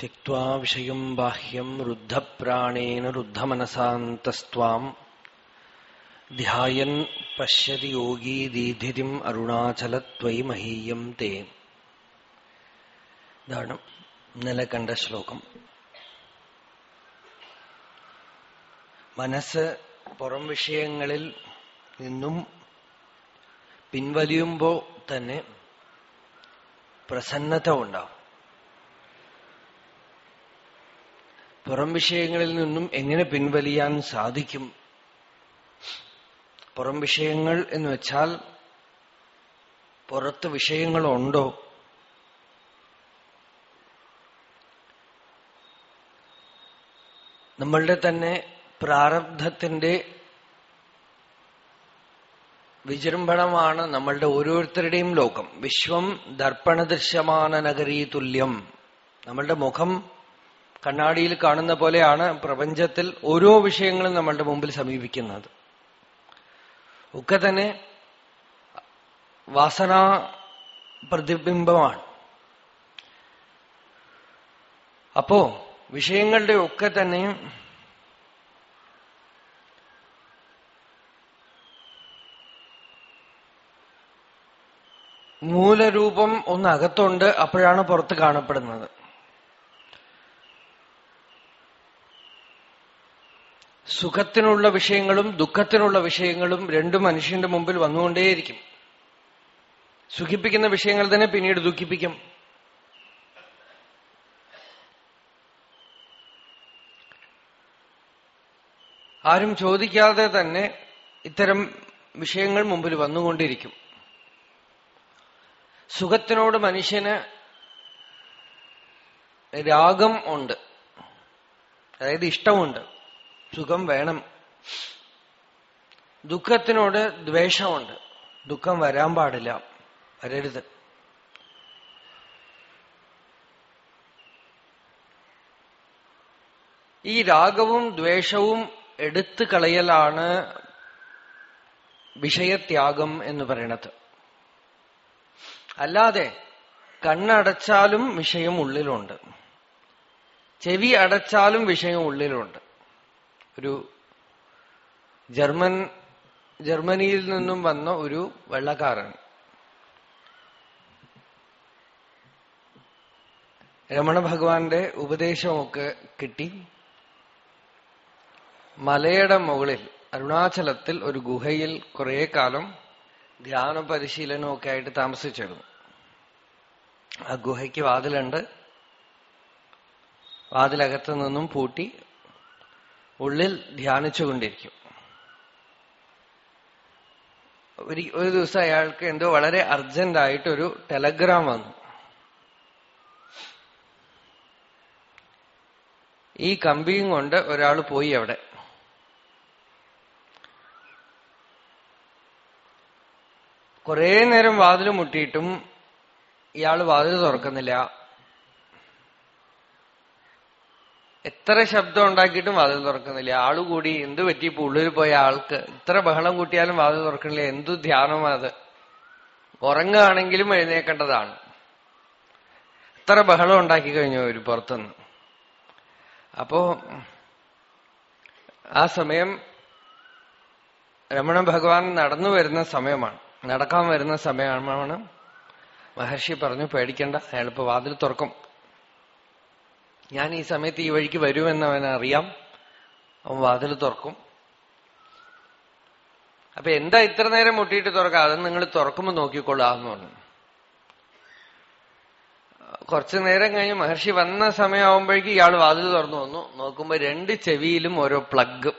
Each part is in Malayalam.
त्यक्त्वा विषयम् बाह्यम् रुद्धप्राणेन रुद्धमनसान्तस्त्वाम् ध्यायन् पश्यति योगी दीधितिम् അരുണാചലത്വയി മഹീയം തേ ഇതാണ് ഇന്നലെ കണ്ട ശ്ലോകം മനസ്സ് പുറം വിഷയങ്ങളിൽ നിന്നും പിൻവലിയുമ്പോ തന്നെ പ്രസന്നത ഉണ്ടാവും പുറം വിഷയങ്ങളിൽ നിന്നും എങ്ങനെ പിൻവലിയാൻ സാധിക്കും? പുറം വിഷയങ്ങൾ എന്ന് വെച്ചാൽ പുറത്ത് വിഷയങ്ങളുണ്ടോ? നമ്മളുടെ തന്നെ പ്രാരബ്ധത്തിന്റെ വിജൃംഭണമാണ് നമ്മളുടെ ഓരോരുത്തരുടെയും ലോകം. വിശ്വം ദർപ്പണദൃശ്യമാന നഗരീ തുല്യം നമ്മളുടെ മുഖം കണ്ണാടിയിൽ കാണുന്ന പോലെയാണ് പ്രപഞ്ചത്തിൽ ഓരോ വിഷയങ്ങളും നമ്മളുടെ മുമ്പിൽ സമീപിക്കുന്നത്. ഒക്കെ തന്നെ വാസനാ പ്രതിബിംബമാണ്. അപ്പോ വിഷയങ്ങളുടെ ഒക്കെ തന്നെ മൂലരൂപം ഒന്ന് അകത്തുണ്ട് അപ്പോഴാണ് പുറത്ത് കാണപ്പെടുന്നത്. സുഖത്തിനുള്ള വിഷയങ്ങളും ദുഃഖത്തിനുള്ള വിഷയങ്ങളും രണ്ടും മനുഷ്യന്റെ മുമ്പിൽ വന്നുകൊണ്ടേയിരിക്കും. സുഖിപ്പിക്കുന്ന വിഷയങ്ങൾ തന്നെ പിന്നീട് ദുഃഖിപ്പിക്കും. ആരും ചോദിക്കാതെ തന്നെ ഇത്തരം വിഷയങ്ങൾ മുമ്പിൽ വന്നുകൊണ്ടിരിക്കും സുഖത്തിനോട് മനുഷ്യന് രാഗം ഉണ്ട്. അതായത് ഇഷ്ടമുണ്ട്. സുഖം വേണം. ദുഃഖത്തിനോട് ദ്വേഷമുണ്ട്. ദുഃഖം വരാൻ പാടില്ല. വരരുത്. ഈ രാഗവും ദ്വേഷവും എടുത്തു കളയലാണ് വിഷയത്യാഗം എന്ന് പറയണത്. അല്ലാതെ കണ്ണടച്ചാലും വിഷയം ഉള്ളിലുണ്ട്. ചെവി അടച്ചാലും വിഷയം ഉള്ളിലുണ്ട്. ഒരു ജർമ്മൻ ജർമ്മനിയിൽ നിന്നും വന്ന ഒരു വെള്ളക്കാരൻ. രമണ ഭഗവാന്റെ ഉപദേശമൊക്കെ കിട്ടി. മലയുടെ മുകളിൽ അരുണാചലത്തിൽ ഒരു ഗുഹയിൽ കുറെ കാലം ധ്യാന പരിശീലനമൊക്കെ ആയിട്ട് താമസിച്ചിരുന്നു. ആ ഗുഹയ്ക്ക് വാതിലുണ്ട്. വാതിലകത്തു നിന്നും പൂട്ടി ഉള്ളിൽ ധ്യാനിച്ചുകൊണ്ടിരിക്കും. ഒരു ഒരു ദിവസം അയാൾക്ക് എന്തോ വളരെ അർജന്റ് ആയിട്ട് ഒരു ടെലഗ്രാം വന്നു. ഈ കമ്പിയും കൊണ്ട് ഒരാൾ പോയി അവിടെ. കുറേ നേരം വാതിൽ മുട്ടിയിട്ടും ഇയാൾ വാതിൽ തുറക്കുന്നില്ല. എത്ര ശബ്ദം ഉണ്ടാക്കിയിട്ടും വാതിൽ തുറക്കുന്നില്ല. ആൾ കൂടി എന്ത് പറ്റി? ഇപ്പൊ ഉള്ളിൽ പോയ ആൾക്ക് ഇത്ര ബഹളം കൂട്ടിയാലും വാതിൽ തുറക്കുന്നില്ല. എന്തു ധ്യാനമാത് ഉറങ്ങുകയാണെങ്കിലും എഴുന്നേക്കേണ്ടതാണ്. ഇത്ര ബഹളം ഉണ്ടാക്കി കഴിഞ്ഞു ഒരു പുറത്തുനിന്ന്. അപ്പോ ആ സമയം രമണ ഭഗവാൻ നടന്നു വരുന്ന സമയമാണ്. നടക്കാൻ വരുന്ന സമയമാണ്. മഹർഷി പറഞ്ഞു പേടിക്കണ്ട. അയാളിപ്പോ വാതിൽ തുറക്കും. ഞാൻ ഈ സമയത്ത് ഈ വഴിക്ക് വരുമെന്ന് അറിയാം അവൻ വാതിൽ തുറക്കും. അപ്പൊ എന്താ ഇത്ര നേരം മുട്ടിയിട്ട് തുറക്കാം? അത് നിങ്ങൾ തുറക്കുമ്പോൾ നോക്കിക്കൊള്ളാന്ന് പറഞ്ഞു. കുറച്ചു നേരം കഴിഞ്ഞ് മഹർഷി വന്ന സമയമാകുമ്പോഴേക്കും ഇയാൾ വാതിൽ തുറന്നു വന്നു. നോക്കുമ്പോ രണ്ട് ചെവിയിലും ഓരോ പ്ലഗ്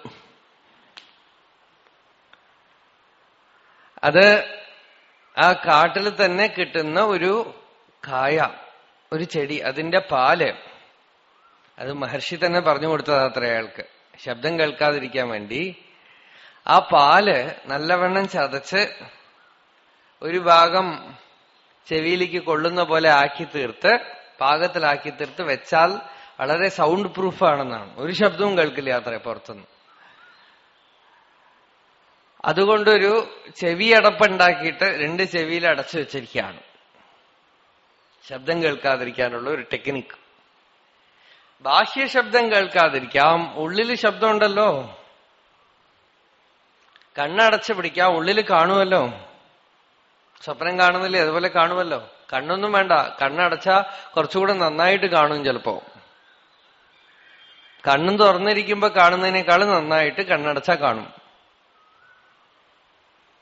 അത് ആ കാട്ടിൽ തന്നെ കിട്ടുന്ന ഒരു കായ ഒരു ചെടി അതിന്റെ പാൽ. അത് മഹർഷി തന്നെ പറഞ്ഞു കൊടുത്തത് അത്ര അയാൾക്ക് ശബ്ദം കേൾക്കാതിരിക്കാൻ വേണ്ടി ആ പാൽ നല്ലവണ്ണം ചതച്ച് ഒരു ഭാഗം ചെവിയിലേക്ക് കൊള്ളുന്ന പോലെ ആക്കി തീർത്ത് പാകത്തിലാക്കി തീർത്ത് വെച്ചാൽ വളരെ സൗണ്ട് പ്രൂഫ് ആണെന്നാണ്. ഒരു ശബ്ദവും കേൾക്കില്ല അത്ര പുറത്തുനിന്ന്. അതുകൊണ്ടൊരു ചെവി അടപ്പുണ്ടാക്കിയിട്ട് രണ്ട് ചെവിയിൽ അടച്ചു വെച്ചിരിക്കുകയാണ്. ശബ്ദം കേൾക്കാതിരിക്കാനുള്ള ഒരു ടെക്നിക്ക് ബാഹ്യ ശബ്ദം കേൾക്കാതിരിക്കാം. ഉള്ളിൽ ശബ്ദമുണ്ടല്ലോ. കണ്ണടച്ച് പിടിക്കാം. ഉള്ളിൽ കാണുമല്ലോ സ്വപ്നം കാണുന്നില്ലേ? അതുപോലെ കാണുമല്ലോ കണ്ണൊന്നും വേണ്ട. കണ്ണടച്ചാ കുറച്ചുകൂടെ നന്നായിട്ട് കാണും ചിലപ്പോ. കണ്ണും തുറന്നിരിക്കുമ്പോ കാണുന്നതിനേക്കാളും നന്നായിട്ട് കണ്ണടച്ചാ കാണും.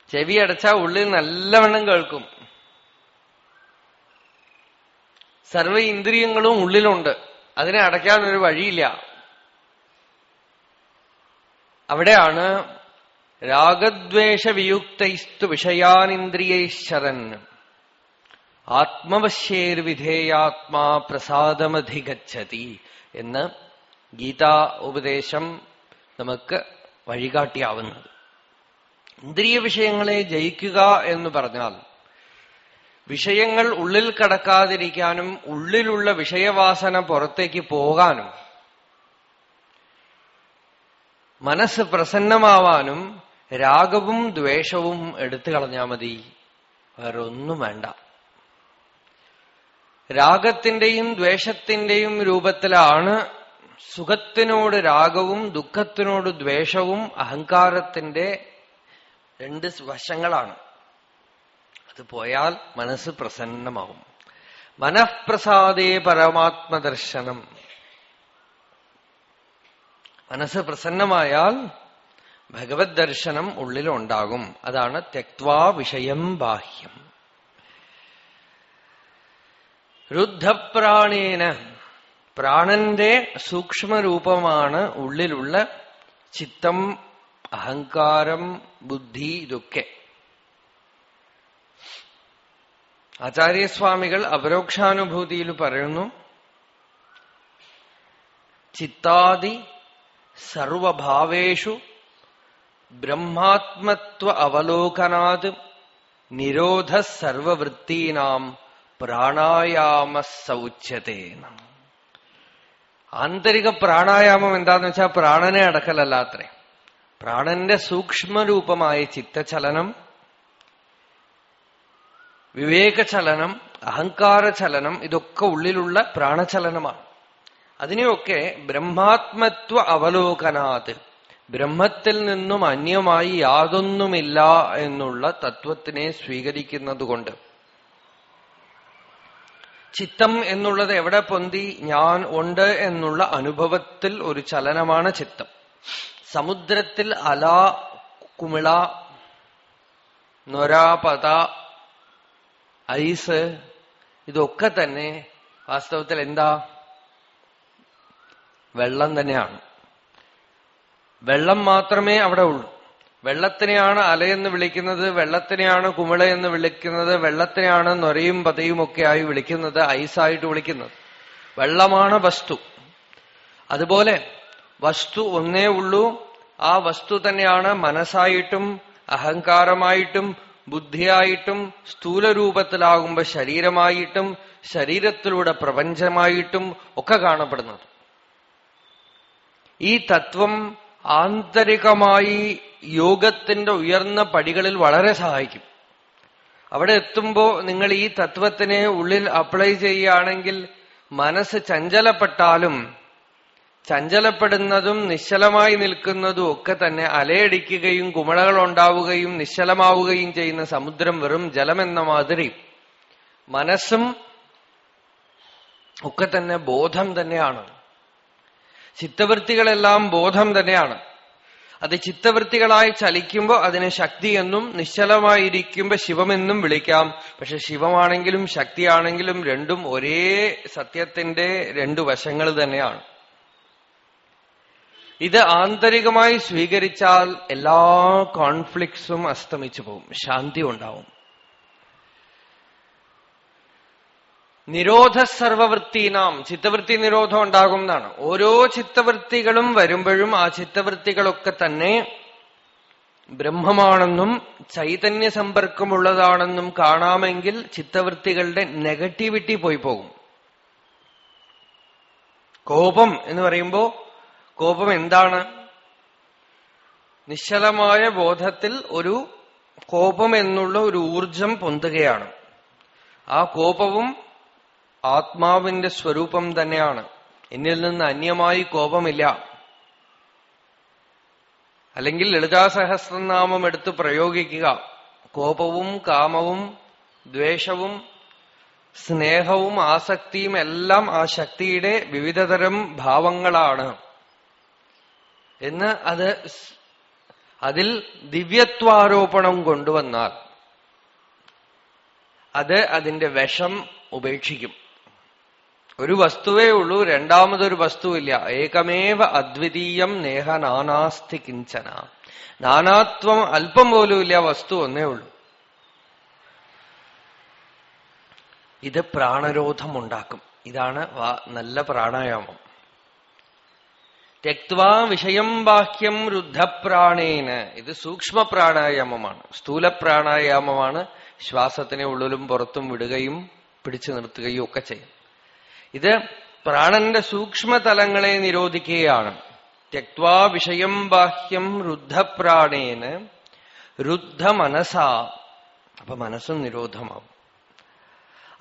ചെവി അടച്ചാ ഉള്ളിൽ നല്ലവണ്ണം കേൾക്കും. സർവ ഇന്ദ്രിയങ്ങളും ഉള്ളിലുണ്ട്. അതിനെ അടയ്ക്കാനൊരു വഴിയില്ല. അവിടെയാണ് രാഗദ്വേഷവിയുക്തൈസ്തു വിഷയാനിന്ദ്രിയൈശ്ചരൻ ആത്മവശ്യേർവിധേയാത്മാ പ്രസാദമധിഗച്ഛതി എന്ന് ഗീതാ ഉപദേശം നമുക്ക് വഴികാട്ടിയാവുന്നത്. ഇന്ദ്രിയ വിഷയങ്ങളെ ജയിക്കുക എന്ന് പറഞ്ഞാൽ വിഷയങ്ങൾ ഉള്ളിൽ കടക്കാതിരിക്കാനും ഉള്ളിലുള്ള വിഷയവാസന പുറത്തേക്ക് പോകാനും മനസ്സ് പ്രസന്നമാവാനും രാഗവും ദ്വേഷവും എടുത്തു കളഞ്ഞാൽ മതി. വേറൊന്നും വേണ്ട. രാഗത്തിന്റെയും ദ്വേഷത്തിന്റെയും രൂപത്തിലാണ് സുഖത്തിനോട് രാഗവും ദുഃഖത്തിനോട് ദ്വേഷവും അഹങ്കാരത്തിന്റെ രണ്ട് വശങ്ങളാണ്. അത് പോയാൽ മനസ്സ് പ്രസന്നമാവും മനഃപ്രസാദേ പരമാത്മദർശനം. മനസ്സ് പ്രസന്നമായാൽ ഭഗവത് ദർശനം ഉള്ളിലുണ്ടാകും. അതാണ് തെക്വാ വിഷയം ബാഹ്യം. രുദ്ധപ്രാണേന പ്രാണന്റെ സൂക്ഷ്മരൂപമാണ് ഉള്ളിലുള്ള ചിത്തം അഹങ്കാരം ബുദ്ധി ഇതൊക്കെ. ആചാര്യസ്വാമികൾ അപരോക്ഷാനുഭൂതിയിൽ പറയുന്നു ചിത്താദി സർവഭാവേഷു ബ്രഹ്മാത്മത്വ അവലോകനാത് നിരോധ സർവവൃത്തീനാം പ്രാണായാമ സൗച്യതേന ആന്തരിക പ്രാണായാമം എന്താന്ന് വെച്ചാൽ പ്രാണനെ അടക്കലല്ലാത്രേ. പ്രാണന്റെ സൂക്ഷ്മരൂപമായ ചിത്തചലനം വിവേകചലനം അഹങ്കാരചലനം ഇതൊക്കെ ഉള്ളിലുള്ള പ്രാണചലനമാണ്. അതിനെയൊക്കെ ബ്രഹ്മാത്മത്വ അവലോകനാത്. ബ്രഹ്മത്തിൽ നിന്നും അന്യമായി യാതൊന്നുമില്ല എന്നുള്ള തത്വത്തിനെ സ്വീകരിക്കുന്നതുകൊണ്ട്. ചിത്തം എന്നുള്ളത് എവിടെ പൊന്തി? ഞാൻ ഉണ്ട് എന്നുള്ള അനുഭവത്തിൽ ഒരു ചലനമാണ് ചിത്തം. സമുദ്രത്തിൽ അല കുമിള നൊരാപത ഐസ് ഇതൊക്കെ തന്നെ വാസ്തവത്തിൽ എന്താ? വെള്ളം തന്നെയാണ്. വെള്ളം മാത്രമേ അവിടെ ഉള്ളൂ. വെള്ളത്തിനെയാണ് അലയെന്ന് വിളിക്കുന്നത് വെള്ളത്തിനെയാണ് കുമിള എന്ന് വിളിക്കുന്നത് വെള്ളത്തിനെയാണ് നൊരയും പതയും ഒക്കെ ആയി വിളിക്കുന്നത് ഐസായിട്ട് വിളിക്കുന്നത്. വെള്ളമാണ് വസ്തു. അതുപോലെ വസ്തു ഒന്നേ ഉള്ളൂ. ആ വസ്തു തന്നെയാണ് മനസ്സായിട്ടും അഹങ്കാരമായിട്ടും ബുദ്ധിയായിട്ടും സ്ഥൂലരൂപത്തിലാകുമ്പോ ശരീരമായിട്ടും ശരീരത്തിലൂടെ പ്രപഞ്ചമായിട്ടും ഒക്കെ കാണപ്പെടുന്നത്. ഈ തത്വം ആന്തരികമായി യോഗത്തിന്റെ ഉയർന്ന പടികളിൽ വളരെ സഹായിക്കും. അവിടെ എത്തുമ്പോ നിങ്ങൾ ഈ തത്വത്തിനെ ഉള്ളിൽ അപ്ലൈ ചെയ്യുകയാണെങ്കിൽ മനസ്സ് ചഞ്ചലപ്പെട്ടാലും ചഞ്ചലപ്പെടുന്നതും നിശ്ചലമായി നിൽക്കുന്നതും ഒക്കെ തന്നെ അലയടിക്കുകയും കുമളകൾ ഉണ്ടാവുകയും നിശ്ചലമാവുകയും ചെയ്യുന്ന സമുദ്രം വെറും ജലമെന്ന മാതിരി മനസ്സും ഒക്കെ തന്നെ ബോധം തന്നെയാണ്. ചിത്തവൃത്തികളെല്ലാം ബോധം തന്നെയാണ്. അത് ചിത്തവൃത്തികളായി ചലിക്കുമ്പോൾ അതിനെ ശക്തി എന്നും നിശ്ചലമായിരിക്കുമ്പോൾ ശിവമെന്നും വിളിക്കാം. പക്ഷെ ശിവമാണെങ്കിലും ശക്തിയാണെങ്കിലും രണ്ടും ഒരേ സത്യത്തിന്റെ രണ്ടു വശങ്ങൾ തന്നെയാണ്. ഇത് ആന്തരികമായി സ്വീകരിച്ചാൽ എല്ലാ കോൺഫ്ലിക്ട്സും അസ്തമിച്ചു പോകും ശാന്തി ഉണ്ടാവും. നിരോധ സർവവൃത്തിനാം ചിത്തവൃത്തി നിരോധം ഉണ്ടാകും എന്നാണ്. ഓരോ ചിത്തവൃത്തികളും വരുമ്പോഴും ആ ചിത്തവൃത്തികളൊക്കെ തന്നെ ബ്രഹ്മമാണെന്നും ചൈതന്യ സമ്പർക്കമുള്ളതാണെന്നും കാണാമെങ്കിൽ ചിത്തവൃത്തികളുടെ നെഗറ്റിവിറ്റി പോയി പോകും. കോപം എന്ന് പറയുമ്പോ കോപം എന്താണ്? നിശ്ചലമായ ബോധത്തിൽ ഒരു കോപം എന്നുള്ള ഒരു ഊർജം പൊന്തുകയാണ്. ആ കോപവും ആത്മാവിന്റെ സ്വരൂപം തന്നെയാണ്. എന്നിൽ നിന്ന് അന്യമായി കോപമില്ല. അല്ലെങ്കിൽ ലളിതാ സഹസ്രനാമം എടുത്ത് പ്രയോഗിക്കുക. കോപവും കാമവും ദ്വേഷവും സ്നേഹവും ആസക്തിയും എല്ലാം ആ ശക്തിയുടെ വിവിധതരം ഭാവങ്ങളാണ്. എന്ന് അത് അതിൽ ദിവ്യത്വാരോപണം കൊണ്ടുവന്നാൽ അത് അതിന്റെ വിഷം ഉപേക്ഷിക്കും. ഒരു വസ്തുവേ ഉള്ളൂ രണ്ടാമതൊരു വസ്തുവില്ല. ഏകമേവ അദ്വിതീയം നേഹ നാനാസ്തി കിഞ്ചന. നാനാത്വം അല്പം പോലും ഇല്ല വസ്തു ഒന്നേ ഉള്ളൂ. ഇത് പ്രാണരോധം ഉണ്ടാക്കും. ഇതാണ് നല്ല പ്രാണായാമം. തെക്വാ വിഷയം ബാഹ്യം രുദ്ധപ്രാണേന്. ഇത് സൂക്ഷ്മ പ്രാണായാമമാണ് സ്ഥൂല പ്രാണായാമമാണ് ശ്വാസത്തിനെ ഉള്ളിലും പുറത്തും വിടുകയും പിടിച്ചു നിർത്തുകയും ഒക്കെ ചെയ്യും. ഇത് പ്രാണന്റെ സൂക്ഷ്മതലങ്ങളെ നിരോധിക്കുകയാണ്. തെക്വാ വിഷയം ബാഹ്യം രുദ്ധപ്രാണേന്. രുദ്ധ മനസാ അപ്പൊ മനസ്സും നിരോധമാവും.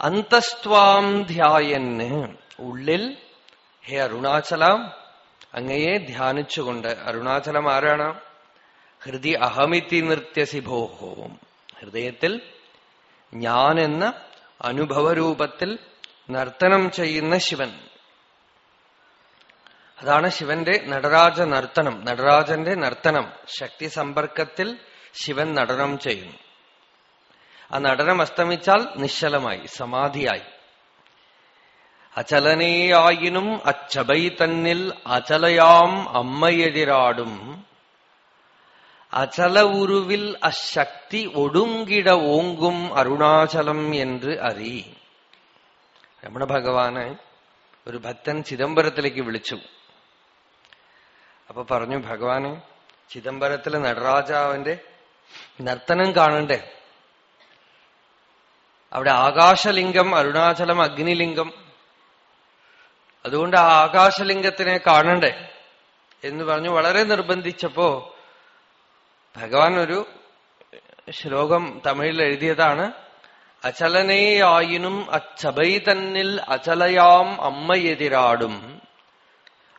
അന്തസ്ത്വാം ധ്യായന്. ഉള്ളിൽ ഹേ അരുണാചല അങ്ങയെ ധ്യാനിച്ചുകൊണ്ട് അരുണാചലം ആരാണ്? ഹൃദി അഹമിതി നൃത്യസിഭോഹവും ഹൃദയത്തിൽ ഞാൻ എന്ന അനുഭവരൂപത്തിൽ നർത്തനം ചെയ്യുന്ന ശിവൻ. അതാണ് ശിവന്റെ നടരാജ നർത്തനം. നടരാജന്റെ നർത്തനം ശക്തി സമ്പർക്കത്തിൽ ശിവൻ നടനം ചെയ്യുന്നു. ആ നടനം അസ്തമിച്ചാൽ നിശ്ചലമായി സമാധിയായി. അചലനേയായിനും അച്ചബൈ തന്നിൽ അചലയാം അമ്മയെതിരാടും. അചല ഉരുവിൽ അശക്തി ഒടുങ്കിട ഓങ്കും അരുണാചലം എന്ന് അറി. രമണ ഭഗവാന് ഒരു ഭക്തൻ ചിദംബരത്തിലേക്ക് വിളിച്ചു. അപ്പൊ പറഞ്ഞു ഭഗവാന് ചിദംബരത്തിലെ നടരാജാവിന്റെ നർത്തനം കാണണ്ടേ? അവിടെ ആകാശലിംഗം അരുണാചലം അഗ്നിലിംഗം അതുകൊണ്ട് ആ ആകാശലിംഗത്തിനെ കാണണ്ടേ എന്ന് പറഞ്ഞു വളരെ നിർബന്ധിച്ചപ്പോ ഭഗവാൻ ഒരു ശ്ലോകം തമിഴിൽ എഴുതിയതാണ് അചലനേയായിനും അച്ചബൈ തന്നിൽ അചലയാം അമ്മയെതിരാടും.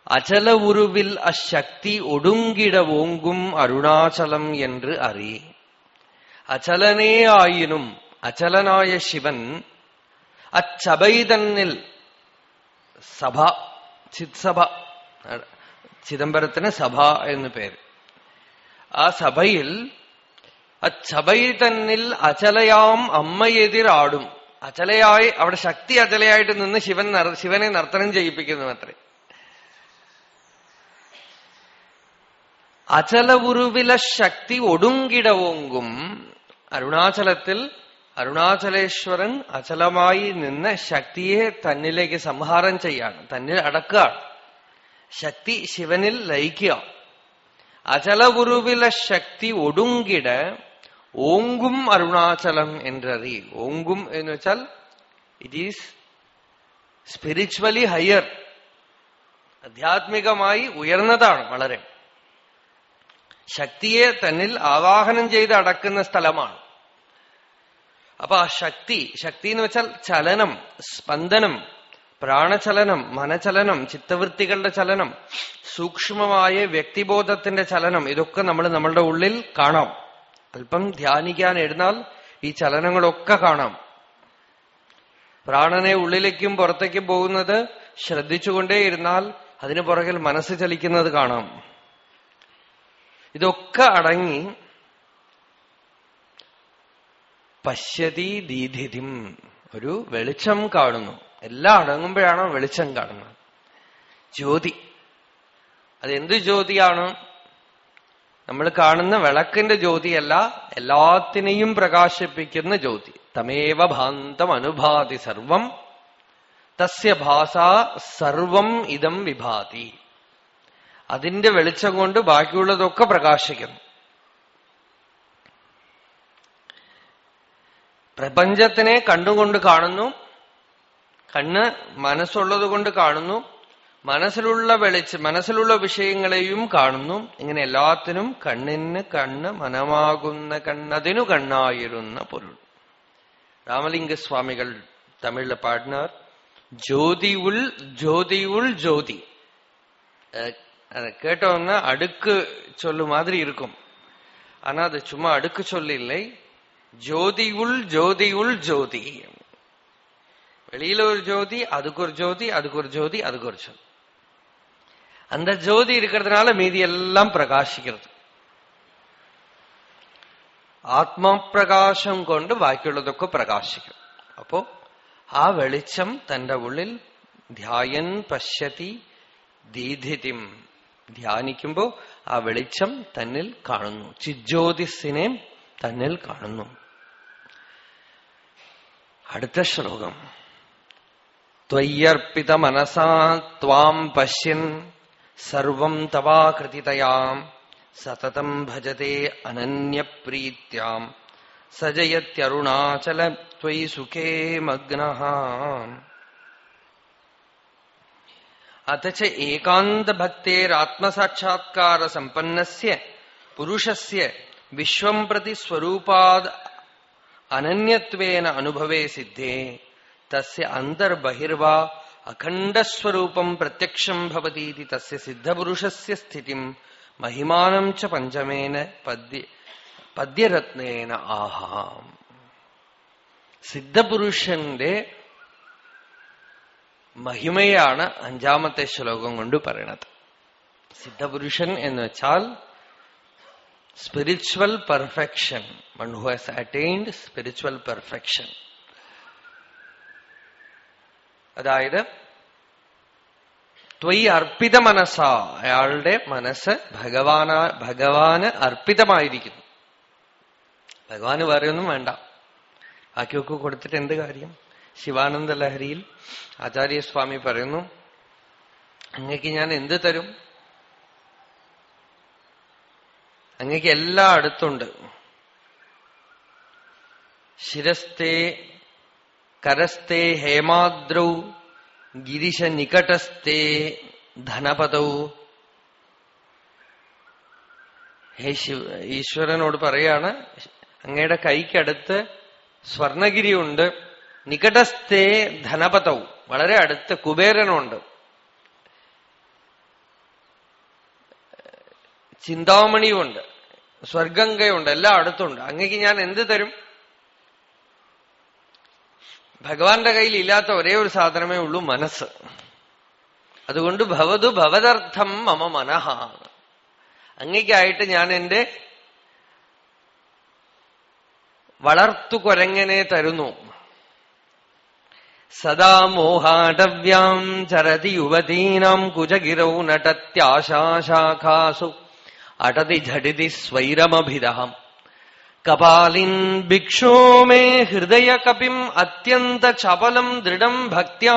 അചല ഉരുവിൽ അശക്തി ഒടുങ്കിട ഓങ്കും അരുണാചലം എന്ന് അറി. അചലനേയായിനും അചലനായ ശിവൻ അച്ചബൈ തന്നിൽ സഭ ചിത്സഭ ചിദംബരത്തിന് സഭ എന്ന് പേര്. ആ സഭയിൽ അച്ഛബൈ തന്നിൽ അചലയാം അമ്മയെതിരാടും. അചലയായി അവിടെ ശക്തി അചലയായിട്ട് നിന്ന് ശിവൻ ശിവനെ നർത്തനം ചെയ്യിപ്പിക്കുന്നു അത്രേ അചല ഉരുവില ശക്തി ഒടുങ്കിടവോങ്കും. അരുണാചലത്തിൽ അരുണാചലേശ്വരൻ അചലമായി നിന്ന് ശക്തിയെ തന്നിലേക്ക് സംഹാരം ചെയ്യാണ്. തന്നിൽ അടക്കുക. ശക്തി ശിവനിൽ ലയിക്കുക. അചലഗുരുവിലെ ശക്തി ഒടുങ്കിട ഓങ്കും അരുണാചലം എന്നറി ഓങ്കും എന്ന് വെച്ചാൽ ഇറ്റ് ഈസ് സ്പിരിച്വലി ഹയർ ആധ്യാത്മികമായി ഉയർന്നതാണ് വളരെ. ശക്തിയെ തന്നിൽ ആവാഹനം ചെയ്ത് അടക്കുന്ന സ്ഥലമാണ്. അപ്പൊ ആ ശക്തി ശക്തി എന്ന് വെച്ചാൽ ചലനം സ്പന്ദനം പ്രാണചലനം മനചലനം ചിത്തവൃത്തികളുടെ ചലനം സൂക്ഷ്മമായ വ്യക്തിബോധത്തിന്റെ ചലനം ഇതൊക്കെ നമ്മൾ നമ്മളുടെ ഉള്ളിൽ കാണാം. അല്പം ധ്യാനിക്കാൻ എഴുന്നാൽ ഈ ചലനങ്ങളൊക്കെ കാണാം. പ്രാണനെ ഉള്ളിലേക്കും പുറത്തേക്കും പോകുന്നത് ശ്രദ്ധിച്ചുകൊണ്ടേ ഇരുന്നാൽ അതിനു പുറകിൽ മനസ്സ് ചലിക്കുന്നത് കാണാം. ഇതൊക്കെ അടങ്ങി പശ്യതി ദീധിതിം. ഒരു വെളിച്ചം കാണുന്നു എല്ലാം അടങ്ങുമ്പോഴാണ് വെളിച്ചം കാണുന്നത് ജ്യോതി. അതെന്ത് ജ്യോതിയാണ്? നമ്മൾ കാണുന്ന വിളക്കിന്റെ ജ്യോതിയല്ല എല്ലാത്തിനെയും പ്രകാശിപ്പിക്കുന്ന ജ്യോതി. തമേവ ഭാന്തം അനുഭാതി സർവം തസ്യ ഭാഷ സർവം ഇതം വിഭാതി. അതിന്റെ വെളിച്ചം കൊണ്ട് ബാക്കിയുള്ളതൊക്കെ പ്രകാശിക്കുന്നു. പ്രപഞ്ചത്തിനെ കണ്ടുകൊണ്ട് കാണുന്നു കണ്ണ് മനസ്സുള്ളത് കൊണ്ട് കാണുന്നു മനസ്സിലുള്ള വെളിച്ച മനസ്സിലുള്ള വിഷയങ്ങളെയും കാണുന്നു ഇങ്ങനെ എല്ലാത്തിനും കണ്ണിന് കണ്ണ് മനമാകുന്ന കണ്ണതിനു കണ്ണായിരുന്ന പൊരുൾ രാമലിംഗസ്വാമികൾ തമിഴിലെ പാടിനാർ ஜோதி உள் ஜோதி உள் ஜோதி அதை கேட்டோம்னா அடுக்கு சொல்லு மாதிரி இருக்கும் ஆனா அது சும்மா அடுக்கு சொல்லு இல்லை ஜோதி உள் ஜோதி உள் ஜோதி வெளியில ஒரு ஜோதி அதுக்கு ஒரு ஜோதி அதுக்கு ஒரு ஜோதி அதுக்கு ஒரு ஜோதி அந்த ஜோதி இருக்கிறதுனால மீதி எல்லாம் பிரகாசிக்கிறது ആത്മപ്രകാശം കൊണ്ട് ബാക്കിയുള്ളതൊക്കെ പ്രകാശിക്കും അപ്പോ ആ വെളിച്ചം തന്റെ ഉള്ളിൽ ധ്യായൻ പശ്യതി ദീധിതിം ധ്യാനിക്കുമ്പോ ആ വെളിച്ചം തന്നിൽ കാണുന്നു ചിജ്യോതിസിനെ തന്നിൽ കാണുന്നു അടുത്ത ശ്ലോകം. ത്വയ്യർപ്പിത മനസാ ത്വാം പശ്യൻ സർവം തവാകൃതിതയാം സതതം ഭജത്തെ അനന്യപ്രീത്യാം സജയത്യരുണാചല ത്വയി സുഖേ മഗ്ന. അത ച ഏകാന്തഭക്തേരാത്മസാക്ഷാത്കാര സമ്പന്നസ്യ പുരുഷസ്യ വിശ്വം പ്രതി സ്വരൂപാദ് അനന്യത്വേന അനുഭവേ സിദ്ധേ. തസ്യ അന്തർബഹിർവാ അഖണ്ഡസ്വരൂപം പ്രത്യക്ഷം ഭവതീതി തസ്യ സിദ്ധപുരുഷസ്യ സ്ഥിതിം. മഹിമാനം ച പഞ്ചമേന പദ്യ പദ്യരത്നേന ആഹാം. സിദ്ധപുരുഷന്റെ മഹിമയാണ് അഞ്ചാമത്തെ ശ്ലോകം കൊണ്ട് പറയണത്. സിദ്ധപുരുഷൻ എന്ന് വെച്ചാൽ spiritual perfection one who has attained spiritual perfection അതായത് ത്വയി അർപ്പിത മനസ്സാ. അയാളുടെ മനസ്സ് ഭഗവാന ഭഗവാന് അർപ്പിതമായിരിക്കുന്നു. ഭഗവാന് വേറെയൊന്നും വേണ്ട. ബാക്കിയൊക്കെ കൊടുത്തിട്ട് എന്ത് കാര്യം? ശിവാനന്ദ ലഹരിയിൽ ആചാര്യസ്വാമി പറയുന്നു അങ്ങക്ക് ഞാൻ എന്ത് തരും? അങ്ങക്ക് എല്ലാ അടുത്തുണ്ട്. ശിരസ്തേ കരസ്തേ ഹേമാദ്രൗ ഗിരിശ നികടസ്തേ ധനപദൗ. ഹേ ശിവ ഈശ്വരനോട് പറയാണ് അങ്ങയുടെ കൈക്കടുത്ത് സ്വർണഗിരിയുണ്ട് നികടസ്ഥേ ധനപതവും വളരെ അടുത്ത് കുബേരനുണ്ട്. ചിന്താമണിയുണ്ട് സ്വർഗംഗയുണ്ട് എല്ലാം അടുത്തുണ്ട്. അങ്ങേക്ക് ഞാൻ എന്ത് തരും? ഭഗവാന്റെ കയ്യിൽ ഇല്ലാത്ത ഒരേ ഒരു സാധനമേ ഉള്ളൂ മനസ്സ്. അതുകൊണ്ട് ഭവതു ഭവതർത്ഥം മമ മനഃ. അങ്ങേക്കായിട്ട് ഞാൻ എന്റെ വളർത്തു കൊരങ്ങനെ തരുന്നു. സദാ മോഹാടവ്യം ചരതി യുവതീനം കുജഗിരൗ നടത്യാശാശാഖാസു. അടതി ഝടിതി സ്വൈരമഭിരഹം. കപാലിൻ ഭിക്ഷോ മേ ഹൃദയ കപിം അത്യന്ത ചപലം ദൃഢം ഭക്യാ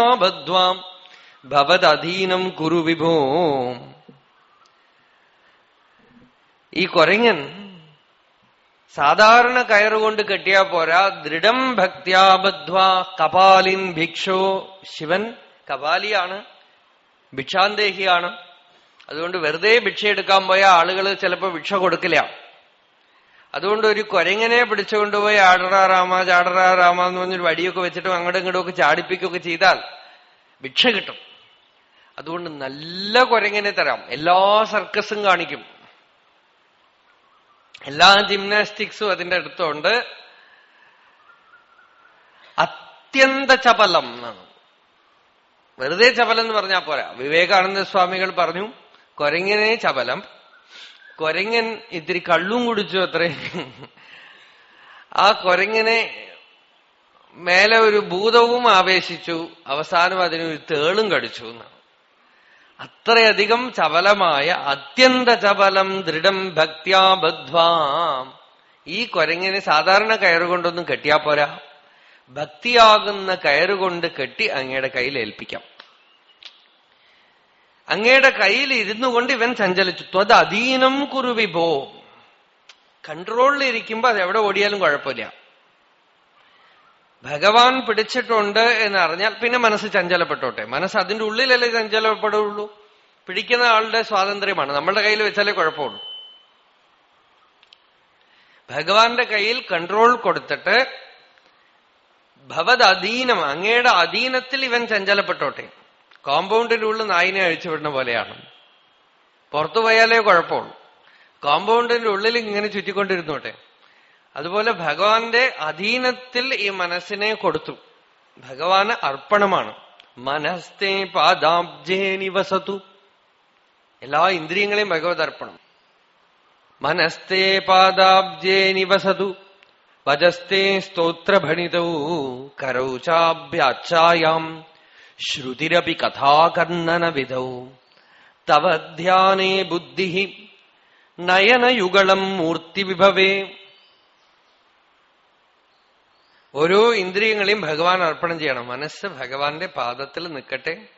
ഭവതധീനം കുരു വിഭോ. ഈ കൊരങ്ങൻ സാധാരണ കയറുകൊണ്ട് കെട്ടിയാ പോരാ ദൃഢം ഭക്തിയാബദ്ധ്വ കപാലിൻ ഭിക്ഷോ. ശിവൻ കപാലിയാണ് ഭിക്ഷാന്തേഹിയാണ്. അതുകൊണ്ട് വെറുതെ ഭിക്ഷ എടുക്കാൻ പോയ ആളുകൾ ചിലപ്പോൾ ഭിക്ഷ കൊടുക്കില്ല. അതുകൊണ്ട് ഒരു കൊരങ്ങനെ പിടിച്ചുകൊണ്ടുപോയി ആടറാ രാമ ചാടറാ രാമ എന്ന് പറഞ്ഞൊരു വടിയൊക്കെ വെച്ചിട്ടും അങ്ങോട്ടും ഇങ്ങോട്ടും ഒക്കെ ചാടിപ്പിക്കുകയൊക്കെ ചെയ്താൽ ഭിക്ഷ കിട്ടും. അതുകൊണ്ട് നല്ല കൊരങ്ങനെ തരാം. എല്ലാ സർക്കസും കാണിക്കും. എല്ലാ ജിംനാസ്റ്റിക്സും അതിന്റെ അടുത്തുണ്ട്. അത്യന്ത ചപലം എന്നാണ്. വെറുതെ ചപലം എന്ന് പറഞ്ഞാൽ പോരാ. വിവേകാനന്ദ സ്വാമികൾ പറഞ്ഞു കൊരങ്ങനെ ചപലം. കൊരങ്ങൻ ഇത്തിരി കള്ളും കുടിച്ചു അത്രേ. ആ കൊരങ്ങനെ മേലെ ഒരു ഭൂതവും ആവേശിച്ചു. അവസാനം അതിനൊരു തേളും കടിച്ചു എന്നാണ് അത്രയധികം ചപലമായ അത്യന്ത ചപലം ദൃഢം ഭക്ത്യാ ബദ്ധ്വാം. ഈ കൊരങ്ങിന് സാധാരണ കയറുകൊണ്ടൊന്നും കെട്ടിയാ പോരാ. ഭക്തിയാകുന്ന കയറുകൊണ്ട് കെട്ടി അങ്ങയുടെ കയ്യിൽ ഏൽപ്പിക്കാം. അങ്ങയുടെ കയ്യിൽ ഇരുന്നു കൊണ്ട് ഇവൻ സഞ്ചലിച്ചു. ത്വത് അധീനം കൺട്രോളിൽ ഇരിക്കുമ്പോ അത് എവിടെ ഓടിയാലും കുഴപ്പമില്ല. ഭഗവാൻ പിടിച്ചിട്ടുണ്ട് എന്ന് അറിഞ്ഞാൽ പിന്നെ മനസ്സ് ചഞ്ചലപ്പെട്ടോട്ടെ. മനസ്സ് അതിന്റെ ഉള്ളിലല്ലേ ചഞ്ചലപ്പെടുള്ളൂ. പിടിക്കുന്ന ആളുടെ സ്വാതന്ത്ര്യമാണ്. നമ്മളുടെ കയ്യിൽ വെച്ചാലേ കുഴപ്പമുള്ളൂ. ഭഗവാന്റെ കയ്യിൽ കൺട്രോൾ കൊടുത്തിട്ട് ഭവത് അധീനം അങ്ങയുടെ അധീനത്തിൽ ഇവൻ ചഞ്ചലപ്പെട്ടോട്ടെ. കോമ്പൗണ്ടിനുള്ളിൽ നായിനെ അഴിച്ചുവിടുന്ന പോലെയാണ്. പുറത്തു പോയാലേ കുഴപ്പമുള്ളൂ. കോമ്പൗണ്ടിന്റെ ഉള്ളിൽ ഇങ്ങനെ ചുറ്റിക്കൊണ്ടിരുന്നോട്ടെ അതുപോലെ ഭഗവാന്റെ അധീനത്തിൽ ഈ മനസ്സിനെ കൊടുത്തു. ഭഗവാന് അർപ്പണമാണ്. മനസ്തേ പാദാബ്ജേ വസതു. എല്ലാ ഇന്ദ്രിയങ്ങളെയും ഭഗവത് അർപ്പണം. മനസ്തേ പാദാബ്ജേ വസതു. വജസ്തേ സ്തോത്രഭണിതൗ കരൗ ചാഭ്യാച്ചായാം ശ്രുതിരപി കഥാകർണന വിധൗ തവ ധ്യാനേ ബുദ്ധി നയനയുഗളം മൂർത്തി വിഭവേ ഓരോ ഇന്ദ്രിയങ്ങളെയും ഭഗവാൻ അർപ്പണം ചെയ്യണം. മനസ്സ് ഭഗവാന്റെ പാദത്തിൽ നിൽക്കട്ടെ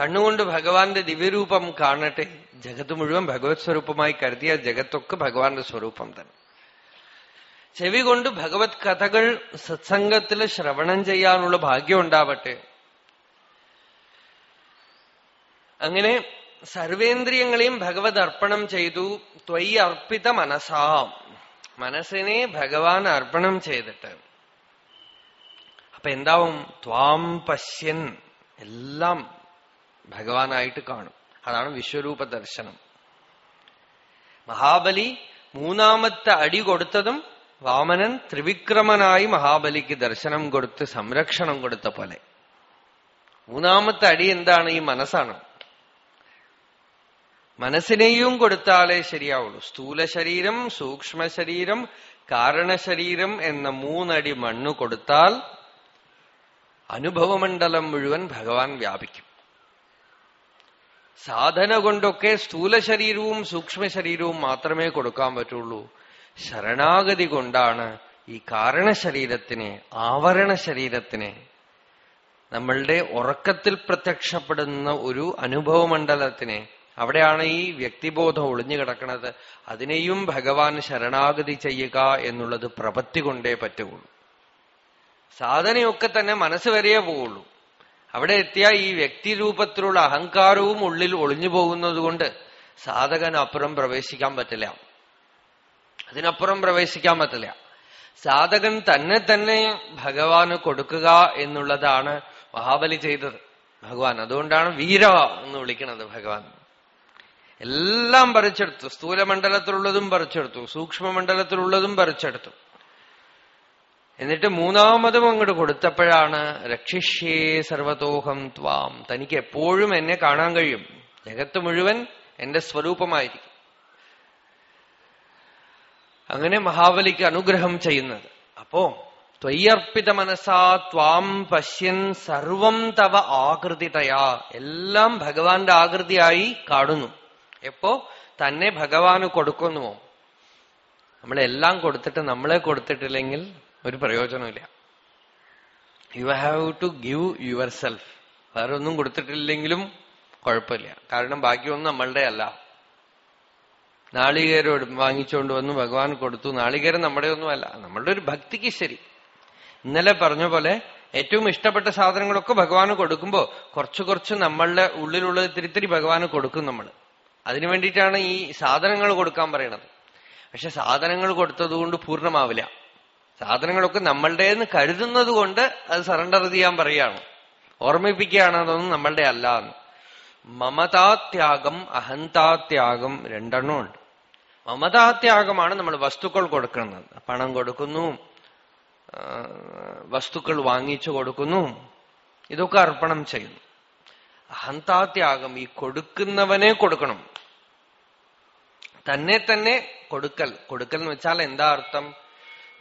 കണ്ണുകൊണ്ട് ഭഗവാന്റെ ദിവ്യരൂപം കാണട്ടെ. ജഗത്ത് മുഴുവൻ ഭഗവത് സ്വരൂപമായി കരുതിയ ജഗത്തൊക്കെ ഭഗവാന്റെ സ്വരൂപം തന്നെ. ചെവി കൊണ്ട് ഭഗവത് കഥകൾ സത്സംഗത്തിൽ ശ്രവണം ചെയ്യാനുള്ള ഭാഗ്യം ഉണ്ടാവട്ടെ. അങ്ങനെ സർവേന്ദ്രിയങ്ങളെയും ഭഗവത് അർപ്പണം ചെയ്തു. ത്വയ് അർപ്പിത മനസാം. മനസ്സിനെ ഭഗവാൻ അർപ്പണം ചെയ്തിട്ട്. അപ്പൊ എന്താവും? ത്വാം പശ്യൻ. എല്ലാം ഭഗവാനായിട്ട് കാണും. അതാണ് വിശ്വരൂപ ദർശനം മഹാബലി മൂന്നാമത്തെ അടി കൊടുത്തതും വാമനൻ ത്രിവിക്രമനായി മഹാബലിക്ക് ദർശനം കൊടുത്ത് സംരക്ഷണം കൊടുത്ത പോലെ. മൂന്നാമത്തെ അടി എന്താണ്? ഈ മനസ്സാണ്. മനസ്സിനെയും കൊടുത്താലേ ശരിയാവുള്ളൂ. സ്ഥൂല ശരീരം സൂക്ഷ്മ ശരീരം കാരണശരീരം എന്ന മൂന്നടി മണ്ണ് കൊടുത്താൽ അനുഭവമണ്ഡലം മുഴുവൻ ഭഗവാൻ വ്യാപിക്കും. സാധന കൊണ്ടൊക്കെ സ്ഥൂല ശരീരവും സൂക്ഷ്മ ശരീരവും മാത്രമേ കൊടുക്കാൻ പറ്റുള്ളൂ. ശരണാഗതി കൊണ്ടാണ് ഈ കാരണശരീരത്തിനെ ആവരണ ശരീരത്തിനെ നമ്മളുടെ ഉറക്കത്തിൽ പ്രത്യക്ഷപ്പെടുന്ന ഒരു അനുഭവമണ്ഡലത്തിനെ അവിടെയാണ് ഈ വ്യക്തിബോധം ഒളിഞ്ഞു കിടക്കുന്നത്. അതിനെയും ഭഗവാൻ ശരണാഗതി ചെയ്യുക എന്നുള്ളത് പ്രപത്തി കൊണ്ടേ പറ്റുകയുള്ളൂ. സാധനയൊക്കെ തന്നെ മനസ്സ് വരെയേ പോവുള്ളൂ. അവിടെ എത്തിയ ഈ വ്യക്തിരൂപത്തിലുള്ള അഹങ്കാരവും ഉള്ളിൽ ഒളിഞ്ഞു പോകുന്നത് കൊണ്ട് സാധകൻ അപ്പുറം പ്രവേശിക്കാൻ പറ്റില്ല. അതിനപ്പുറം പ്രവേശിക്കാൻ പറ്റില്ല. സാധകൻ തന്നെ തന്നെ ഭഗവാന് കൊടുക്കുക എന്നുള്ളതാണ് മഹാബലി ചെയ്തത്. ഭഗവാൻ അതുകൊണ്ടാണ് വീര എന്ന് വിളിക്കുന്നത് ഭഗവാൻ. എല്ലാം പറിച്ചെടുത്തു. സ്ഥൂലമണ്ഡലത്തിലുള്ളതും പറിച്ചെടുത്തു. സൂക്ഷ്മമണ്ഡലത്തിലുള്ളതും പറിച്ചെടുത്തു. എന്നിട്ട് മൂന്നാമതും അങ്ങോട്ട് കൊടുത്തപ്പോഴാണ് രക്ഷിഷ്യേ സർവതോഹം ത്വാം. തനിക്ക് എപ്പോഴും എന്നെ കാണാൻ കഴിയും. ജഗത്ത് മുഴുവൻ എന്റെ സ്വരൂപമായിരിക്കും. അങ്ങനെ മഹാബലിക്ക് അനുഗ്രഹം ചെയ്യുന്നത്. അപ്പോ ത്വയ്യർപ്പിത മനസ്സാ ത്വാം പശ്യൻ സർവം തവ ആകൃതിതയാ. എല്ലാം ഭഗവാന്റെ ആകൃതിയായി കാണുന്നു. എപ്പോ തന്നെ ഭഗവാന് കൊടുക്കുന്നുവോ? നമ്മളെല്ലാം കൊടുത്തിട്ട് നമ്മളെ കൊടുത്തിട്ടില്ലെങ്കിൽ ഒരു പ്രയോജനമില്ല you have to give yourself വേറെ ഒന്നും കൊടുത്തിട്ടില്ലെങ്കിലും കുഴപ്പമില്ല. കാരണം ബാക്കിയൊന്നും നമ്മളുടെ അല്ല നാളികേരം വാങ്ങിച്ചുകൊണ്ട് വന്ന് ഭഗവാൻ കൊടുത്തു. നാളികേരം നമ്മുടെ ഒന്നുമല്ല നമ്മളുടെ ഒരു ഭക്തിക്ക് ശരി. ഇന്നലെ പറഞ്ഞ പോലെ ഏറ്റവും ഇഷ്ടപ്പെട്ട സാധനങ്ങളൊക്കെ ഭഗവാന് കൊടുക്കുമ്പോൾ കുറച്ച് കുറച്ച് നമ്മളുടെ ഉള്ളിലുള്ളത് ഇത്തിരി ഇത്തിരി ഭഗവാന് കൊടുക്കും നമ്മൾ അതിനു വേണ്ടിയിട്ടാണ് ഈ സാധനങ്ങൾ കൊടുക്കാൻ പറയണത്. പക്ഷെ സാധനങ്ങൾ കൊടുത്തതുകൊണ്ട് പൂർണമാവില്ല. സാധനങ്ങളൊക്കെ നമ്മളുടേന്ന് കരുതുന്നത് കൊണ്ട് അത് സറണ്ടർ ചെയ്യാൻ പറയുകയാണ്. ഓർമ്മിപ്പിക്കുകയാണ് അതൊന്നും നമ്മളുടെ അല്ല എന്ന്. മമതാത്യാഗം അഹന്താത്യാഗം രണ്ടെണ്ണം ഉണ്ട്. മമതാത്യാഗമാണ് നമ്മൾ വസ്തുക്കൾ കൊടുക്കുന്നത്. പണം കൊടുക്കുന്നു വസ്തുക്കൾ വാങ്ങിച്ചു കൊടുക്കുന്നു ഇതൊക്കെ അർപ്പണം ചെയ്യുന്നു. അഹന്താത്യാഗം ഈ കൊടുക്കുന്നവനെ കൊടുക്കണം. തന്നെ തന്നെ കൊടുക്കൽ. കൊടുക്കൽ എന്ന് വെച്ചാൽ എന്താ അർത്ഥം?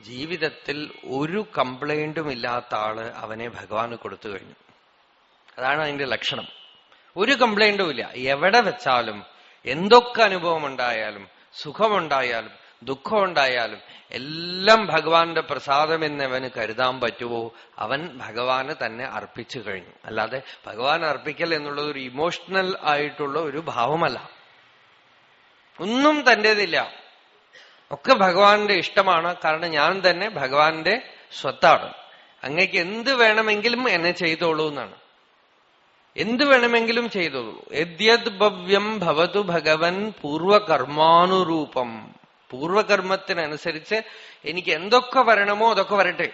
ജീവിതത്തിൽ ഒരു കംപ്ലൈന്റും ഇല്ലാത്ത ആൾ അവനെ ഭഗവാന് കൊടുത്തു കഴിഞ്ഞു. അതാണ് അതിന്റെ ലക്ഷണം. ഒരു കംപ്ലൈന്റും ഇല്ല. എവിടെ വെച്ചാലും എന്തൊക്കെ അനുഭവം ഉണ്ടായാലും സുഖമുണ്ടായാലും ദുഃഖമുണ്ടായാലും എല്ലാം ഭഗവാന്റെ പ്രസാദം എന്നവന് കരുതാൻ പറ്റുമോ അവൻ ഭഗവാന് തന്നെ അർപ്പിച്ചു കഴിഞ്ഞു. അല്ലാതെ ഭഗവാൻ അർപ്പിക്കൽ എന്നുള്ളത് ഒരു ഇമോഷണൽ ആയിട്ടുള്ള ഒരു ഭാവമല്ല. ഒന്നും തന്റെതില്ല. ഒക്കെ ഭഗവാന്റെ ഇഷ്ടമാണ്. കാരണം ഞാൻ തന്നെ ഭഗവാന്റെ സ്വത്താണ്. അങ്ങക്ക് എന്ത് വേണമെങ്കിലും എന്നെ ചെയ്തോളൂ എന്നാണ് എന്ത് വേണമെങ്കിലും ചെയ്തോളൂ. യദ്യത് ഭവ്യം ഭവതു ഭഗവൻ പൂർവകർമാനുരൂപം. പൂർവകർമ്മത്തിനനുസരിച്ച് എനിക്ക് എന്തൊക്കെ വരണമോ അതൊക്കെ വരട്ടെ.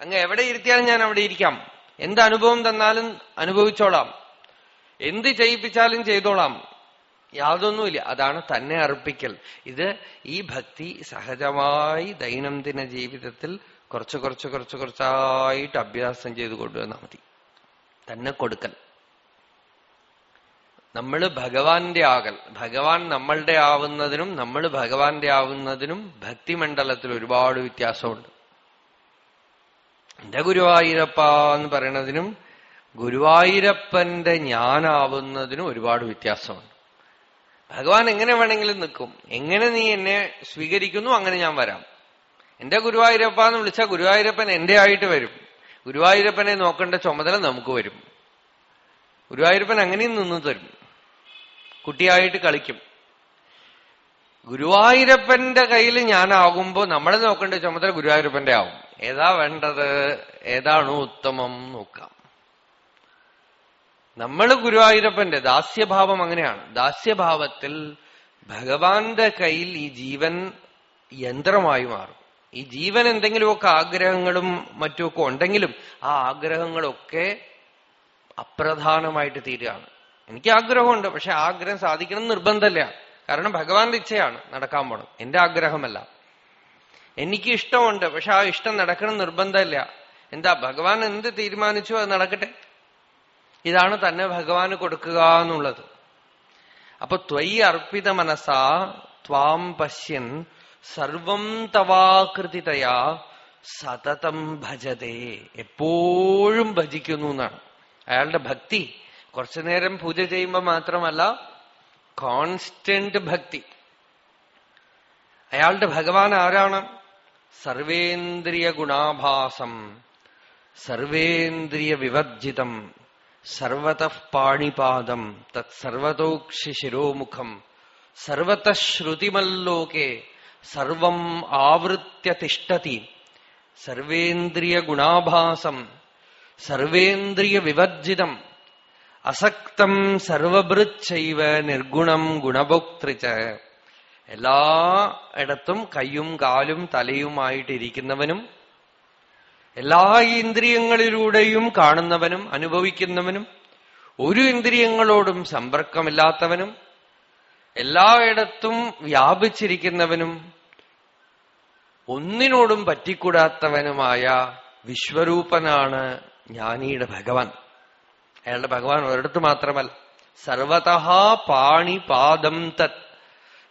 അങ്ങ് എവിടെ ഇരുത്തിയാലും ഞാൻ അവിടെ ഇരിക്കാം. എന്ത് അനുഭവം തന്നാലും അനുഭവിച്ചോളാം. എന്ത് ചെയ്യിപ്പിച്ചാലും ചെയ്തോളാം. യാതൊന്നുമില്ല. അതാണ് തന്നെ അർപ്പിക്കൽ. ഇത് ഈ ഭക്തി സഹജമായി ദൈനംദിന ജീവിതത്തിൽ കുറച്ച് കുറച്ച് കുറച്ച് കുറച്ചായിട്ട് അഭ്യാസം ചെയ്ത് കൊണ്ടുവന്നാൽ മതി. തന്നെ കൊടുക്കൽ. നമ്മൾ ഭഗവാന്റെ ആകൽ. ഭഗവാൻ നമ്മളുടെ ആവുന്നതിനും നമ്മൾ ഭഗവാന്റെ ആവുന്നതിനും ഭക്തിമണ്ഡലത്തിൽ ഒരുപാട് വ്യത്യാസമുണ്ട്. എന്റെ ഗുരുവായൂരപ്പ എന്ന് പറയണതിനും ഗുരുവായൂരപ്പന്റെ ഞാനാവുന്നതിനും ഒരുപാട് വ്യത്യാസമുണ്ട്. ഭഗവാൻ എങ്ങനെ വേണമെങ്കിലും നിൽക്കും. എങ്ങനെ നീ എന്നെ സ്വീകരിക്കുന്നു അങ്ങനെ ഞാൻ വരാം. എന്റെ ഗുരുവായൂരപ്പ എന്ന് വിളിച്ചാൽ ഗുരുവായൂരപ്പൻ എന്റെ ആയിട്ട് വരും. ഗുരുവായൂരപ്പനെ നോക്കേണ്ട ചുമതല നമുക്ക് വരും. ഗുരുവായൂരപ്പൻ അങ്ങനെയും നിന്ന് തരും. കുട്ടിയായിട്ട് കളിക്കും. ഗുരുവായൂരപ്പന്റെ കയ്യിൽ ഞാനാകുമ്പോ നമ്മളെ നോക്കേണ്ട ചുമതല ഗുരുവായൂരപ്പന്റെ ആവും. ഏതാ വേണ്ടത്? ഏതാണോ ഉത്തമം നോക്കാം. നമ്മൾ ഗുരുവായൂരപ്പന്റെ ദാസ്യഭാവം അങ്ങനെയാണ്. ദാസ്യഭാവത്തിൽ ഭഗവാന്റെ കയ്യിൽ ഈ ജീവൻ യന്ത്രമായി മാറും. ഈ ജീവൻ എന്തെങ്കിലുമൊക്കെ ആഗ്രഹങ്ങളും മറ്റുമൊക്കെ ഉണ്ടെങ്കിലും ആ ആഗ്രഹങ്ങളൊക്കെ അപ്രധാനമായിട്ട് തീരുകയാണ്. എനിക്ക് ആഗ്രഹമുണ്ട് പക്ഷെ ആഗ്രഹം സാധിക്കണം നിർബന്ധമില്ല. കാരണം ഭഗവാന്റെ ഇച്ഛയാണ് നടക്കാൻ പോണം. എന്റെ ആഗ്രഹമല്ല. എനിക്ക് ഇഷ്ടമുണ്ട് പക്ഷെ ആ ഇഷ്ടം നടക്കണം നിർബന്ധമില്ല. എന്താ ഭഗവാൻ എന്ത് തീരുമാനിച്ചു അത് നടക്കട്ടെ? ഇതാണ് തന്നെ ഭഗവാന് കൊടുക്കുക എന്നുള്ളത്. അപ്പൊ ത്വയി അർപ്പിത മനസ്സാ ത്വാം പശ്യൻ സർവം തവാകൃതിതയാ സതതം ഭജതേ. എപ്പോഴും ഭജിക്കുന്നു എന്നാണ്. അയാളുടെ ഭക്തി കുറച്ചു നേരം പൂജ ചെയ്യുമ്പോൾ മാത്രമല്ല കോൺസ്റ്റന്റ് ഭക്തി. അയാളുടെ ഭഗവാൻ ആരാണ്? സർവേന്ദ്രിയ ഗുണാഭാസം സർവേന്ദ്രിയ വിവർജിതം സർവത പാണിപാദം തത്സർവതോക്ഷി ശിരോമുഖം സർവത ശ്രുതിമല്ലോകെ സർവം ആവൃത്യ തിഷ്ടതി സർവേന്ദ്രിയ ഗുണാഭാസം സർവേന്ദ്രിയ വിവർജിതം അസക്തം സർവഭൃച്ചൈവ നിർഗുണം ഗുണഭോക്തൃച്ച എല്ലാ ഇടത്തും കയ്യും കാലും തലയുമായിട്ടിരിക്കുന്നവനും എല്ലാ ഇന്ദ്രിയങ്ങളിലൂടെയും കാണുന്നവനും അനുഭവിക്കുന്നവനും ഒരു ഇന്ദ്രിയങ്ങളോടും സമ്പർക്കമില്ലാത്തവനും എല്ലായിടത്തും വ്യാപിച്ചിരിക്കുന്നവനും ഒന്നിനോടും പറ്റിക്കൂടാത്തവനുമായ വിശ്വരൂപനാണ് ജ്ഞാനിയുടെ ഭഗവാൻ. അയാളുടെ ഭഗവാൻ ഒരിടത്ത് മാത്രമല്ല. സർവത പാണിപാദം തത്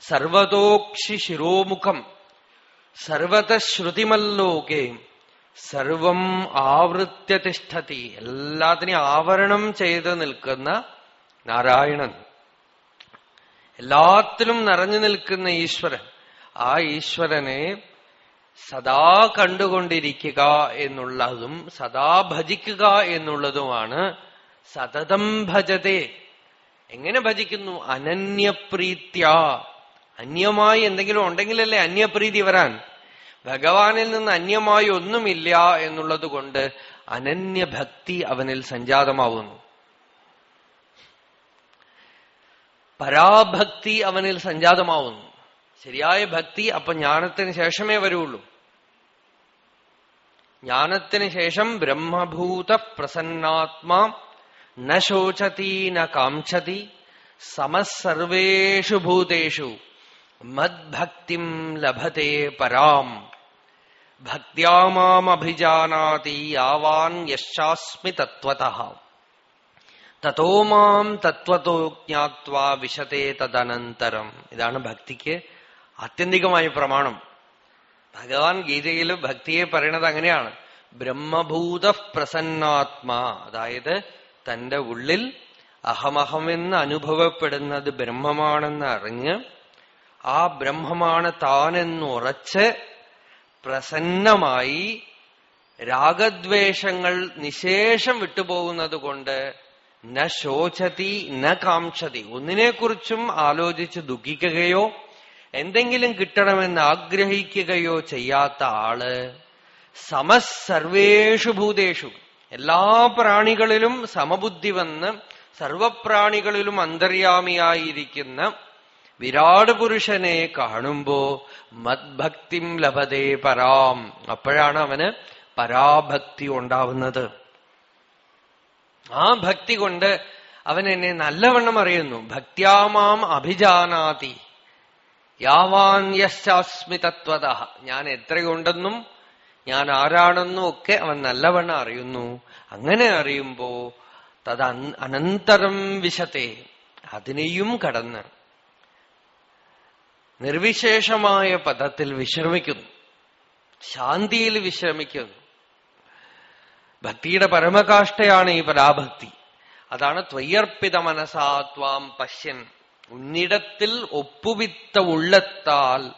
സർവതോക്ഷി ശിരോമുഖം സർവതശ്രുതിമല്ലോകേ സർവം ആവൃത്യ തിഷ്ഠതി എല്ലാത്തിനെയും ആവരണം ചെയ്ത് നിൽക്കുന്ന നാരായണൻ. എല്ലാത്തിലും നിറഞ്ഞു നിൽക്കുന്ന ഈശ്വരൻ. ആ ഈശ്വരനെ സദാ കണ്ടുകൊണ്ടിരിക്കുക എന്നുള്ളതും സദാ ഭജിക്കുക എന്നുള്ളതുമാണ് സതതം ഭജതേ. എങ്ങനെ ഭജിക്കുന്നു? അനന്യപ്രീത്യ. അന്യമായി എന്തെങ്കിലും ഉണ്ടെങ്കിലല്ലേ അന്യപ്രീതി വരാൻ? ഭഗവാനിൽ നിന്ന് അന്യമായി ഒന്നുമില്ല എന്നുള്ളത് കൊണ്ട് അനന്യഭക്തി അവനിൽ സംജാതമാവുന്നു. പരാഭക്തി അവനിൽ സംജാതമാവുന്നു. ശരിയായ ഭക്തി അപ്പൊ ജ്ഞാനത്തിന് ശേഷമേ വരുള്ളൂ. ജ്ഞാനത്തിന് ശേഷം ബ്രഹ്മഭൂത പ്രസന്നാത്മാ ന ശോചതി ന കാംക്ഷതി സമസർവേഷു ഭൂതേഷു മദ്ഭക്തിം ലഭത്തെ പരാം. ഭക്തിയാമാമഭിജാനാതി യാവാൻ യശാസ്മി തത്വത. തത്തോ മാം തത്വത്തോ ജ്ഞാത്വാ വിശതേ തദനന്തരം. ഇതാണ് ഭക്തിക്ക് ആത്യന്തികമായ പ്രമാണം. ഭഗവാൻ ഗീതയിൽ ഭക്തിയെ പറയണത് അങ്ങനെയാണ്. ബ്രഹ്മഭൂത പ്രസന്നാത്മാ. അതായത് തന്റെ ഉള്ളിൽ അഹമഹമെന്ന് അനുഭവപ്പെടുന്നത് ബ്രഹ്മമാണെന്ന് അറിഞ്ഞ് ആ ബ്രഹ്മമാണ് താനെന്ന് ഉറച്ച് പ്രസന്നമായി രാഗദ്വേഷങ്ങൾ നിശേഷം വിട്ടുപോകുന്നത് കൊണ്ട് ന ശോചതി ന കാംക്ഷതി. ഒന്നിനെക്കുറിച്ചും ആലോചിച്ച് ദുഃഖിക്കുകയോ എന്തെങ്കിലും കിട്ടണമെന്ന് ആഗ്രഹിക്കുകയോ ചെയ്യാത്ത ആൾ സമസർവേഷു ഭൂതേഷു. എല്ലാ പ്രാണികളിലും സമബുദ്ധി വന്ന് സർവപ്രാണികളിലും അന്തര്യാമിയായിരിക്കുന്ന വിരാട് പുരുഷനെ കാണുമ്പോ മദ്ഭക്തിം ലഭതേ പരാം. അപ്പോഴാണ് അവന് പരാഭക്തി ഉണ്ടാവുന്നത്. ആ ഭക്തി കൊണ്ട് അവൻ എന്നെ നല്ലവണ്ണം അറിയുന്നു. ഭക്ത്യാമാം അഭിജാനാതി. യാവാൻ യശ്ചാസ്മി ഞാൻ എത്രയുണ്ടെന്നും ഞാൻ ആരാണെന്നും ഒക്കെ അവൻ നല്ലവണ്ണം അറിയുന്നു. അങ്ങനെ അറിയുമ്പോ തത് അനന്തരം വിശത്തെ. അതിനെയും കടന്ന് നിർവിശേഷമായ പദത്തിൽ വിശ്രമിക്കുന്നു. ശാന്തിയിൽ വിശ്രമിക്കുന്നു. ഭക്തിയുടെ പരമകാഷ്ഠയാണ് ഈ പരാഭക്തി. അതാണ് ത്വയ്യർപ്പിത മനസാ ത്വാം പശ്യൻ. ഉന്നിടത്തിൽ ഒപ്പുവിത്ത ഉള്ളത്താൽ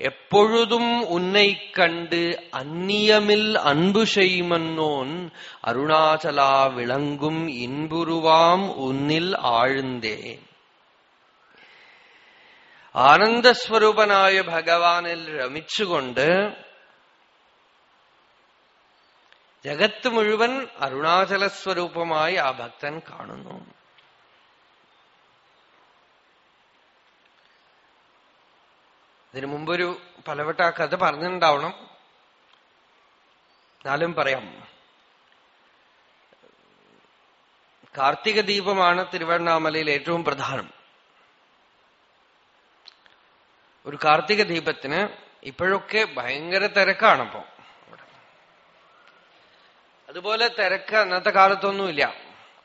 എപ്പോഴുതും ഉന്നൈ കണ്ട് അന്യമിൽ അൻപു ചെയ്യുമെന്നോൻ അരുണാചല വിളങ്കും ഇൻപുരുവാം ഒന്നിൽ ആഴ്ന്നേ ആനന്ദസ്വരൂപനായ ഭഗവാനിൽ രമിച്ചുകൊണ്ട് ജഗത്ത് മുഴുവൻ അരുണാചല സ്വരൂപമായി ആ ഭക്തൻ കാണുന്നു. ഇതിനു മുമ്പൊരു പലവട്ട കഥ പറഞ്ഞിട്ടുണ്ടാവണം. എന്നാലും പറയാം. കാർത്തിക ദീപമാണ് തിരുവണ്ണാമലയിൽ ഏറ്റവും പ്രധാനം. ഒരു കാർത്തിക ദീപത്തിന് ഇപ്പോഴൊക്കെ ഭയങ്കര തിരക്കാണപ്പോ. അതുപോലെ തിരക്ക് അന്നത്തെ കാലത്തൊന്നുമില്ല.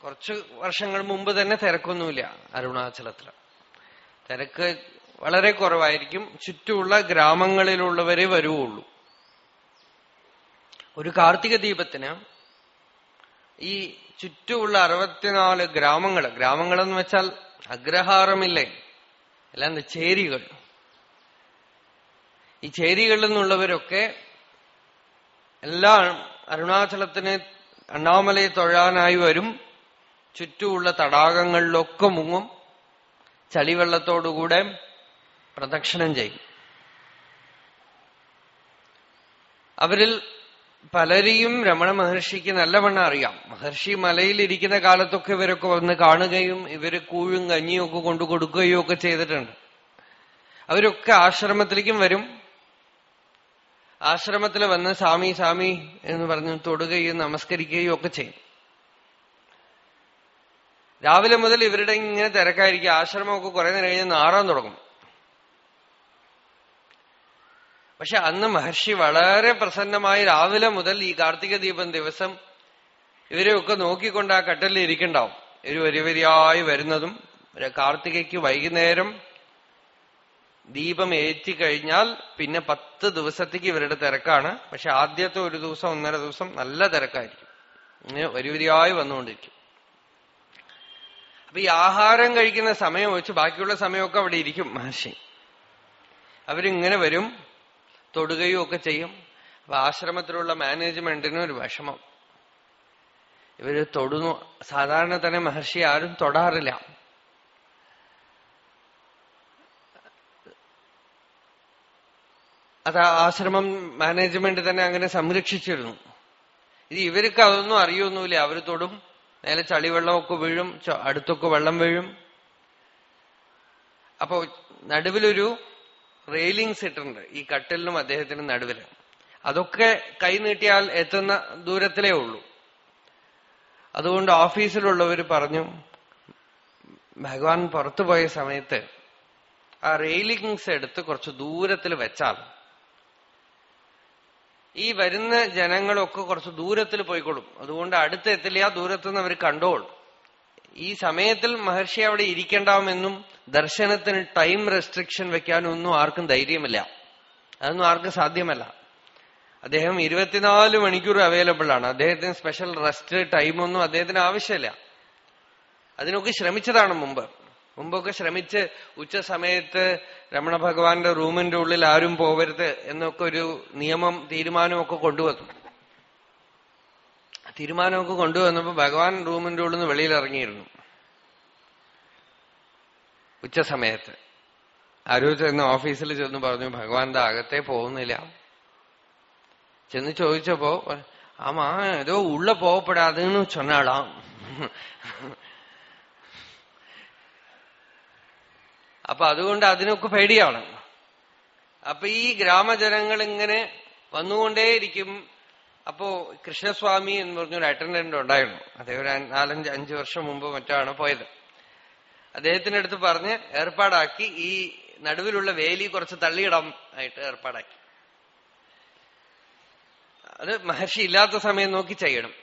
കുറച്ച് വർഷങ്ങൾ മുമ്പ് തന്നെ തിരക്കൊന്നുമില്ല അരുണാചലത്തിൽ. തിരക്ക് വളരെ കുറവായിരിക്കും. ചുറ്റുമുള്ള ഗ്രാമങ്ങളിലുള്ളവരെ വരുവുള്ളൂ. ഒരു കാർത്തിക ദീപത്തിന് ഈ ചുറ്റുമുള്ള അറുപത്തിനാല് ഗ്രാമങ്ങൾ ഗ്രാമങ്ങളെന്ന് വെച്ചാൽ അഗ്രഹാരമില്ലേ? എല്ലാം ചേരികൾ. ഈ ചേരികളിൽ നിന്നുള്ളവരൊക്കെ എല്ലാം അരുണാചലത്തിന് അണ്ണാമലയെ തൊഴാനായി വരും. ചുറ്റുമുള്ള തടാകങ്ങളിലൊക്കെ മുങ്ങും. ചളിവെള്ളത്തോടുകൂടെ പ്രദക്ഷിണം ചെയ്യും. അവരിൽ പലരെയും രമണ മഹർഷിക്ക് നല്ലവണ്ണം അറിയാം. മഹർഷി മലയിലിരിക്കുന്ന കാലത്തൊക്കെ ഇവരൊക്കെ വന്ന് കാണുകയും ഇവർ കൂഴും കഞ്ഞിയും ഒക്കെ കൊണ്ടു കൊടുക്കുകയും ഒക്കെ ചെയ്തിട്ടുണ്ട്. അവരൊക്കെ ആശ്രമത്തിലേക്കും വരും. ആശ്രമത്തിൽ വന്ന് സ്വാമി സ്വാമി എന്ന് പറഞ്ഞ് തൊടുകയും നമസ്കരിക്കുകയും ഒക്കെ ചെയ്യും. രാവിലെ മുതൽ ഇവരുടെ ഇങ്ങനെ തിരക്കായിരിക്കും. ആശ്രമമൊക്കെ കുറെ നേരം കഴിഞ്ഞ് നാറാൻ തുടങ്ങും. പക്ഷെ അന്ന് മഹർഷി വളരെ പ്രസന്നമായി രാവിലെ മുതൽ ഈ കാർത്തിക ദീപം ദിവസം ഇവരെയൊക്കെ നോക്കിക്കൊണ്ട് ആ കട്ടലിൽ ഇരിക്കണ്ടാവും. ഇവർ വരി വരിയായി വരുന്നതും കാർത്തികയ്ക്ക് വൈകുന്നേരം ദീപം ഏറ്റി കഴിഞ്ഞാൽ പിന്നെ പത്ത് ദിവസത്തേക്ക് ഇവരുടെ തിരക്കാണ്. പക്ഷെ ആദ്യത്തെ ഒരു ദിവസം ഒന്നര ദിവസം നല്ല തിരക്കായിരിക്കും. ഇങ്ങനെ വരിവരിയായി വന്നുകൊണ്ടിരിക്കും. അപ്പൊ ഈ ആഹാരം കഴിക്കുന്ന സമയം വെച്ച് ബാക്കിയുള്ള സമയമൊക്കെ അവിടെ ഇരിക്കും മഹർഷി. അവരിങ്ങനെ വരും തൊടുകയും ഒക്കെ ചെയ്യും. അപ്പൊ ആശ്രമത്തിലുള്ള മാനേജ്മെന്റിന് ഒരു വിഷമം. ഇവർ തൊടുന്നു. സാധാരണ തന്നെ മഹർഷി ആരും തൊടാറില്ല. അത് ആശ്രമം മാനേജ്മെന്റ് തന്നെ അങ്ങനെ സംരക്ഷിച്ചിരുന്നു. ഇത് ഇവർക്ക് അതൊന്നും അറിയൊന്നുമില്ല. അവർ തൊടും നേരെ ചളിവെള്ളമൊക്കെ വീഴും അടുത്തൊക്കെ വെള്ളം വീഴും. അപ്പോ നടുവിലൊരു റെയിലിങ്സ് ഇട്ടിട്ടുണ്ട്. ഈ കട്ടിലിനും അദ്ദേഹത്തിനും നടുവിൽ. അതൊക്കെ കൈനീട്ടിയാൽ എത്തുന്ന ദൂരത്തിലേ ഉള്ളൂ. അതുകൊണ്ട് ഓഫീസിലുള്ളവർ പറഞ്ഞു ഭഗവാൻ പുറത്തു പോയ സമയത്ത് ആ റെയിലിങ്സ് എടുത്ത് കുറച്ച് ദൂരത്തിൽ വെച്ചാൽ ഈ വരുന്ന ജനങ്ങളൊക്കെ കുറച്ച് ദൂരത്തിൽ പോയിക്കൊള്ളും അതുകൊണ്ട് അടുത്ത് എത്തില്ല ദൂരത്തുനിന്ന് അവർ കണ്ടോളും. ഈ സമയത്തിൽ മഹർഷി അവിടെ ഇരിക്കണ്ടാവുമെന്നും ദർശനത്തിന് ടൈം റെസ്ട്രിക്ഷൻ വെക്കാനും ഒന്നും ആർക്കും ധൈര്യമില്ല. അതൊന്നും ആർക്കും സാധ്യമല്ല. അദ്ദേഹം ഇരുപത്തിനാല് മണിക്കൂർ അവൈലബിൾ ആണ്. അദ്ദേഹത്തിന് സ്പെഷ്യൽ റെസ്റ്റ് ടൈമൊന്നും അദ്ദേഹത്തിന് ആവശ്യമില്ല. അതിനൊക്കെ ശ്രമിച്ചതാണ് മുമ്പ്. മുമ്പൊക്കെ ശ്രമിച്ച് ഉച്ച സമയത്ത് രമണ ഭഗവാന്റെ റൂമിന്റെ ഉള്ളിൽ ആരും പോവരുത് എന്നൊക്കെ ഒരു നിയമം തീരുമാനമൊക്കെ കൊണ്ടുവന്നു. തീരുമാനമൊക്കെ കൊണ്ടുവന്നപ്പോ ഭഗവാൻ റൂമിന്റെ ഉള്ളിൽ നിന്ന് വെളിയിൽ ഇറങ്ങിയിരുന്നു. ഉച്ച സമയത്ത്. ആരോ ചെന്ന് ഓഫീസിൽ ചെന്ന് പറഞ്ഞു ഭഗവാന്റെ അകത്തെ പോകുന്നില്ല. ചെന്ന് ചോദിച്ചപ്പോ ആമാ ഏതോ ഉള്ള പോകപ്പെടാതെന്ന് ചൊന്നാളാം അപ്പൊ അതുകൊണ്ട് അതിനൊക്കെ പേടിയാണ്. അപ്പൊ ഈ ഗ്രാമജനങ്ങൾ ഇങ്ങനെ വന്നുകൊണ്ടേയിരിക്കും. അപ്പോ കൃഷ്ണസ്വാമി എന്ന് പറഞ്ഞൊരു അറ്റൻഡന്റ് ഉണ്ടായിരുന്നു. അദ്ദേഹം ഒരു നാലഞ്ച് അഞ്ചു വർഷം മുമ്പ് മറ്റാണ് പോയത്. അദ്ദേഹത്തിന്റെ അടുത്ത് പറഞ്ഞ് ഏർപ്പാടാക്കി ഈ നടുവിലുള്ള വേലി കുറച്ച് തള്ളിയിടം ആയിട്ട് ഏർപ്പാടാക്കി. അത് മഹർഷി ഇല്ലാത്ത സമയം നോക്കി ചെയ്യണം.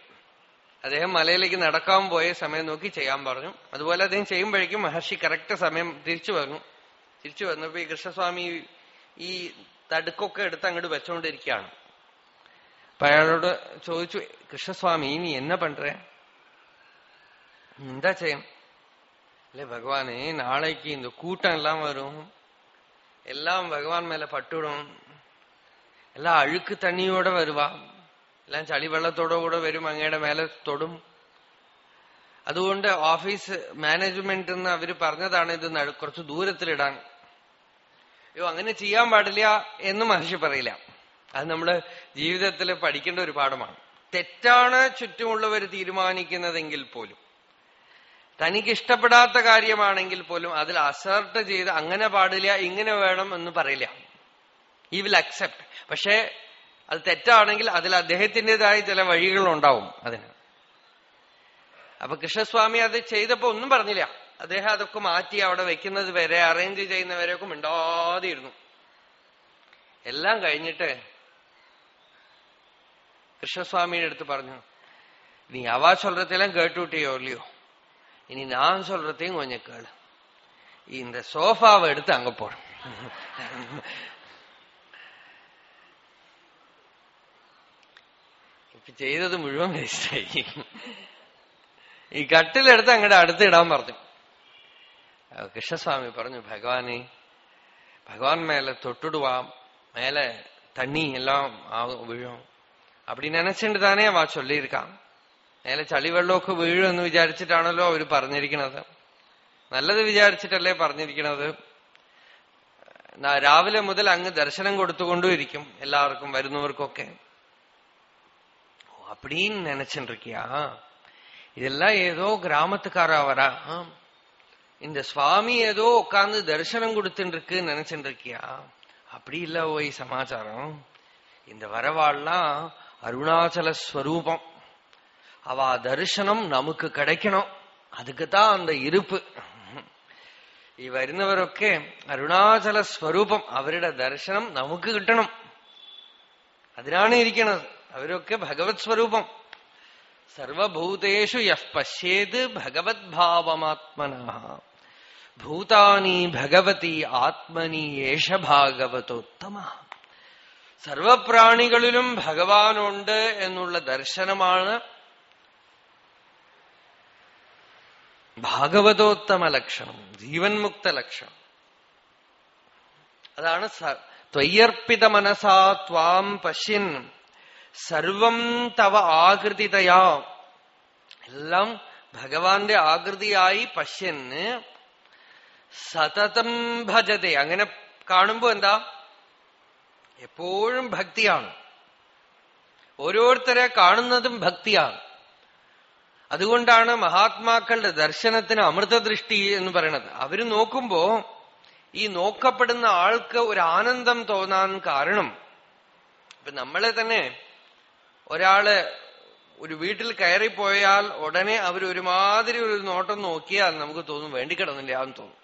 അദ്ദേഹം മലയിലേക്ക് നടക്കാൻ പോയ സമയം നോക്കി ചെയ്യാൻ പറഞ്ഞു. അതുപോലെ അദ്ദേഹം ചെയ്യുമ്പോഴേക്കും മഹർഷി കറക്റ്റ് സമയം തിരിച്ചു വന്നു. തിരിച്ചു വന്നപ്പോ ഈ കൃഷ്ണസ്വാമി ഈ തടുക്കൊക്കെ എടുത്ത് അങ്ങോട്ട് വെച്ചോണ്ടിരിക്കുകയാണ്. അപ്പൊ അയാളോട് ചോദിച്ചു കൃഷ്ണസ്വാമി നീ എന്നാ പണ്ടേ എന്താ ചെയ്യും? അല്ലെ ഭഗവാനെ നാളേക്ക് ഇന്ന് കൂട്ടം எல்லாம் വരും. എല്ലാം ഭഗവാൻ മേലെ പട്ടിടും. എല്ലാം അഴുക്ക് தண்ணியோட വരുവാ. എല്ലാം ചളിവെള്ളത്തോടോ കൂടെ വരും അങ്ങയുടെ മേലെ തൊടും. അതുകൊണ്ട് ഓഫീസ് മാനേജ്മെന്റ് എന്ന് അവർ പറഞ്ഞതാണ് ഇത് കുറച്ച് ദൂരത്തിലിടാൻ. അയ്യോ അങ്ങനെ ചെയ്യാൻ പാടില്ല എന്ന് മഹർഷി പറയില്ല. അത് നമ്മൾ ജീവിതത്തിൽ പഠിക്കേണ്ട ഒരു പാഠമാണ്. തെറ്റാണ് ചുറ്റുമുള്ളവർ തീരുമാനിക്കുന്നതെങ്കിൽ പോലും. തനിക്ക് ഇഷ്ടപ്പെടാത്ത കാര്യമാണെങ്കിൽ പോലും അതിൽ അസർട്ട് ചെയ്ത് അങ്ങനെ പാടില്ല ഇങ്ങനെ വേണം എന്ന് പറയില്ല. ഈ വിൽ അക്സെപ്റ്റ് പക്ഷേ അത് തെറ്റാണെങ്കിൽ അതിൽ അദ്ദേഹത്തിൻ്റെതായ ചില വഴികളുണ്ടാവും അതിന് അപ്പൊ കൃഷ്ണസ്വാമി അത് ചെയ്തപ്പോ ഒന്നും പറഞ്ഞില്ല അദ്ദേഹം അതൊക്കെ മാറ്റി അവിടെ വെക്കുന്നത് വരെ അറേഞ്ച് ചെയ്യുന്നവരെയൊക്കെ മിണ്ടാതെയിരുന്നു എല്ലാം കഴിഞ്ഞിട്ട് കൃഷ്ണസ്വാമിയുടെ അടുത്ത് പറഞ്ഞു നീ അവ சொல்றதெல்லாம் கேட்டுட்டியோ இல்லையோ இனி நான் சொல்றதையும் கொஞ்சம் கேளு இந்த சோஃபாவை எடுத்து அங்க போடும் ചെയ്തത് മുഴുവൻ വേസ്റ്റായി ഈ കട്ടിലെടുത്ത് അങ്ങോട്ട് അടുത്തിടാൻ പറഞ്ഞു അപ്പൊ കൃഷ്ണസ്വാമി പറഞ്ഞു ഭഗവാനെ ഭഗവാൻ மேல தொட்டுடுவாம் மேல தண்ணி எல்லாம் ஆகும் விழும் அப்படி நினைச்சுட்டு தானே அவ சொல்லியிருக்கான் മേലെ ചളിവെള്ളമൊക്കെ വീഴുമെന്ന് വിചാരിച്ചിട്ടാണല്ലോ അവര് പറഞ്ഞിരിക്കുന്നത് നല്ലത് വിചാരിച്ചിട്ടല്ലേ പറഞ്ഞിരിക്കുന്നത് നാ- രാവിലെ മുതൽ അങ്ങ് ദർശനം കൊടുത്തുകൊണ്ടും ഇരിക്കും എല്ലാവർക്കും വരുന്നവർക്കൊക്കെ ஓ, அப்படின்னு நினைச்சுட்டு இருக்கியா இதெல்லாம் ஏதோ கிராமத்துக்காரா வரா ஆ. இந்த சுவாமி ஏதோ உட்கார்ந்து தரிசனம் கொடுத்துட்டு இருக்குன்னு நினைச்சுட்டு இருக்கியா அப்படி இல்ல ஓய் சமாச்சாரம் இந்த வரவாள்லாம் அருணாச்சல ஸ்வரூபம் அவ தரிசனம் നമുക്ക് கிடைக்கணும் அதுக்குதான் அந்த ഇരുപ്പ് ഈ വരുന്നവരൊക്കെ അരുണാചല സ്വരൂപം അവരുടെ ദർശനം നമുക്ക് കിട്ടണം അതിനാണ് ഇരിക്കുന്നത് അവരൊക്കെ ഭഗവത് സ്വരൂപം. സർവഭൂതേഷു യഹ് പശ്യേത് ഭഗവത് ഭാവമാത്മന ഭൂതാനി ഭഗവതി ആത്മനി യേശ ഭാഗവതോത്തമ സർവപ്രാണികളിലും ഭഗവാനുണ്ട് എന്നുള്ള ദർശനമാണ് ഭാഗവതോത്തമ ലക്ഷണം ജീവൻ മുക്ത ലക്ഷണം. അതാണ് ത്വയ്യർപ്പിത മനസാ ത്വാം പശ്യൻ. സർവം തവ ആകൃതിതയാ. എല്ലാം ഭഗവാന്റെ ആകൃതിയായി പശ്യന് സതതം ഭജതെ. അങ്ങനെ കാണുമ്പോ എന്താ? എപ്പോഴും ഭക്തിയാണ്. ഓരോരുത്തരെ കാണുന്നതും ഭക്തിയാണ്. അതുകൊണ്ടാണ് മഹാത്മാക്കളുടെ ദർശനത്തിന് അമൃതദൃഷ്ടി എന്ന് പറയണത്. അവർ നോക്കുമ്പോ ഈ നോക്കപ്പെടുന്ന ആൾക്ക് ഒരു ആനന്ദം തോന്നാൻ കാരണം ഇപ്പൊ നമ്മളെ തന്നെ ഒരാൾ ഒരു വീട്ടിൽ കയറി പോയാൽ ഉടനെ അവർ ഒരുമാതിരി ഒരു നോട്ടം നോക്കിയാൽ നമുക്ക് തോന്നും വേണ്ടിക്കിടന്നില്ല എന്ന് തോന്നും.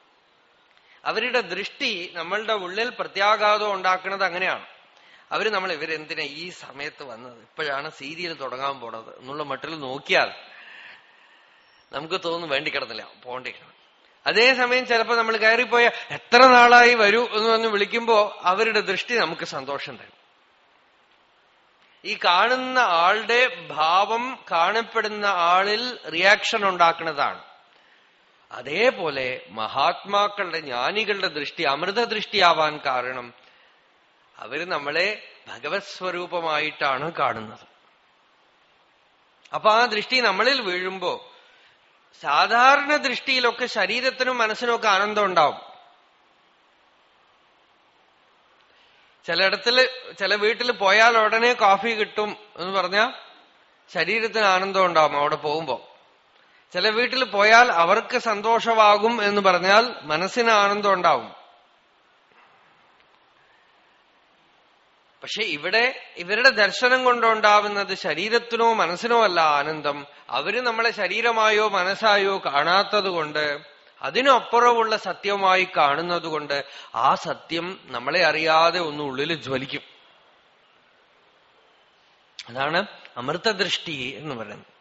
അവരുടെ ദൃഷ്ടി നമ്മളുടെ ഉള്ളിൽ പ്രത്യാഘാതം ഉണ്ടാക്കുന്നത് അങ്ങനെയാണ്. അവർ നമ്മൾ ഇവരെന്തിനാ ഈ സമയത്ത് വന്നത്? ഇപ്പോഴാണ് സീരിയൽ തുടങ്ങാൻ പോണത് എന്നുള്ള മട്ടിൽ നോക്കിയാൽ നമുക്ക് തോന്നും വേണ്ടിക്കിടന്നില്ല പോണ്ടിക്കണം അതേസമയം ചിലപ്പോ നമ്മൾ കയറിപ്പോയ എത്ര നാളായി വരൂ എന്ന് പറഞ്ഞ് വിളിക്കുമ്പോ അവരുടെ ദൃഷ്ടി നമുക്ക് സന്തോഷം തരും. ഈ കാണുന്ന ആളുടെ ഭാവം കാണപ്പെടുന്ന ആളിൽ റിയാക്ഷൻ ഉണ്ടാക്കുന്നതാണ്. അതേപോലെ മഹാത്മാക്കളുടെ ജ്ഞാനികളുടെ ദൃഷ്ടി അമൃത ദൃഷ്ടിയാവാൻ കാരണം അവർ നമ്മളെ ഭഗവത് സ്വരൂപമായിട്ടാണ് കാണുന്നത്. അപ്പൊ ആ ദൃഷ്ടി നമ്മളിൽ വീഴുമ്പോ സാധാരണ ദൃഷ്ടിയിലൊക്കെ ശരീരത്തിനും മനസ്സിനും ഒക്കെ ആനന്ദം ഉണ്ടാവും. ചിലയിടത്തിൽ ചില വീട്ടിൽ പോയാൽ ഉടനെ കോഫി കിട്ടും എന്ന് പറഞ്ഞാൽ ശരീരത്തിന് ആനന്ദം ഉണ്ടാവും അവിടെ പോകുമ്പോൾ ചില വീട്ടിൽ പോയാൽ അവർക്ക് സന്തോഷമാകും എന്ന് പറഞ്ഞാൽ മനസ്സിന് ആനന്ദം ഉണ്ടാവും. പക്ഷെ ഇവിടെ ഇവരുടെ ദർശനം കൊണ്ടുണ്ടാവുന്നത് ശരീരത്തിനോ മനസ്സിനോ അല്ല ആനന്ദം. അവർ നമ്മളെ ശരീരമായോ മനസ്സായോ കാണാത്തത് കൊണ്ട് അതിനപ്പുറമുള്ള സത്യമായി കാണുന്നതുകൊണ്ട് ആ സത്യം നമ്മളെ അറിയാതെ ഒന്ന് ഉള്ളിൽ ജ്വലിക്കും. അതാണ് അമൃതദൃഷ്ടി എന്ന് പറയുന്നത്.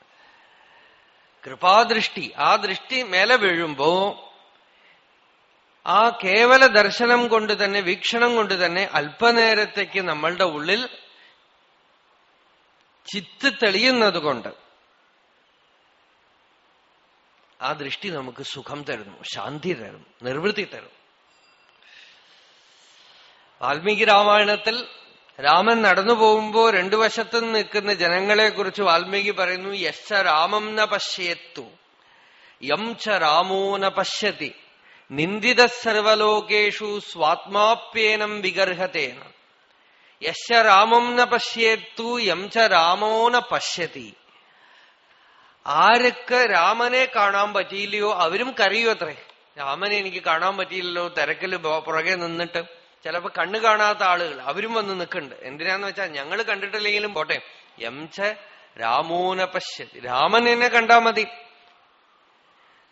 കൃപാദൃഷ്ടി ആ ദൃഷ്ടി മേലെ വീഴുമ്പോ ആ കേവല ദർശനം കൊണ്ട് തന്നെ വീക്ഷണം കൊണ്ട് തന്നെ അല്പനേരത്തേക്ക് നമ്മളുടെ ഉള്ളിൽ ചിത്ത് തെളിയുന്നത് കൊണ്ട് ആ ദൃഷ്ടി നമുക്ക് സുഖം തരുന്നു ശാന്തി തരുന്നു നിർവൃത്തി തരുന്നു. വാൽമീകി രാമായണത്തിൽ രാമൻ നടന്നു പോകുമ്പോ രണ്ടു വശത്തു നിൽക്കുന്ന ജനങ്ങളെ കുറിച്ച് വാൽമീകി പറയുന്നു യശ്ച രാമം ന പശ്യത്തു യം ച രാമോ ന പശ്യതി നിന്ദിത സർവലോകേഷു സ്വാത്മാപ്യേനം വിഗർഹതേന യശ രാമം ന പശ്യേത്തു യം ച രാമോ ന പശ്യതി ആരൊക്കെ രാമനെ കാണാൻ പറ്റിയില്ലയോ അവരും കരയൂ അത്രേ. രാമനെ എനിക്ക് കാണാൻ പറ്റിയില്ലല്ലോ തിരക്കിൽ പുറകെ നിന്നിട്ട്. ചിലപ്പോ കണ്ണു കാണാത്ത ആളുകൾ അവരും വന്ന് നിൽക്കുന്നുണ്ട്. എന്തിനാന്ന് വെച്ചാൽ ഞങ്ങൾ കണ്ടിട്ടില്ലെങ്കിലും പോട്ടെ. എം ച രാമോന പശ്യതി രാമൻ എന്നെ കണ്ടാ മതി.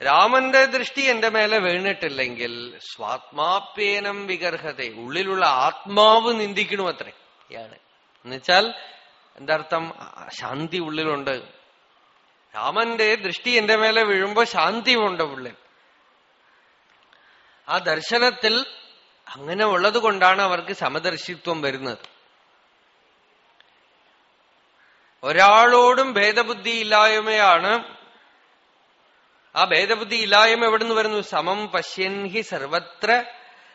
രാമന്റെ ദൃഷ്ടി എന്റെ മേലെ വീണിട്ടില്ലെങ്കിൽ സ്വാത്മാപ്യേനം വിഗർഹത. ഉള്ളിലുള്ള ആത്മാവ് നിന്ദിക്കണു അത്രേ. ഇയാൾ. എന്നുവെച്ചാൽ എന്താർത്ഥം ശാന്തി ഉള്ളിലുണ്ട്. രാമന്റെ ദൃഷ്ടി എന്റെ മേലെ വീഴുമ്പോ ശാന്തിയുണ്ട് ഉള്ളിൽ ആ ദർശനത്തിൽ അങ്ങനെ ഉള്ളത് കൊണ്ടാണ് അവർക്ക് സമദർശിത്വം വരുന്നത്. ഒരാളോടും ഭേദബുദ്ധി ഇല്ലായ്മയാണ്. ആ ഭേദബുദ്ധി ഇല്ലായ്മ എവിടുന്ന് വരുന്നു? സമം പശ്യൻ ഹി സർവത്ര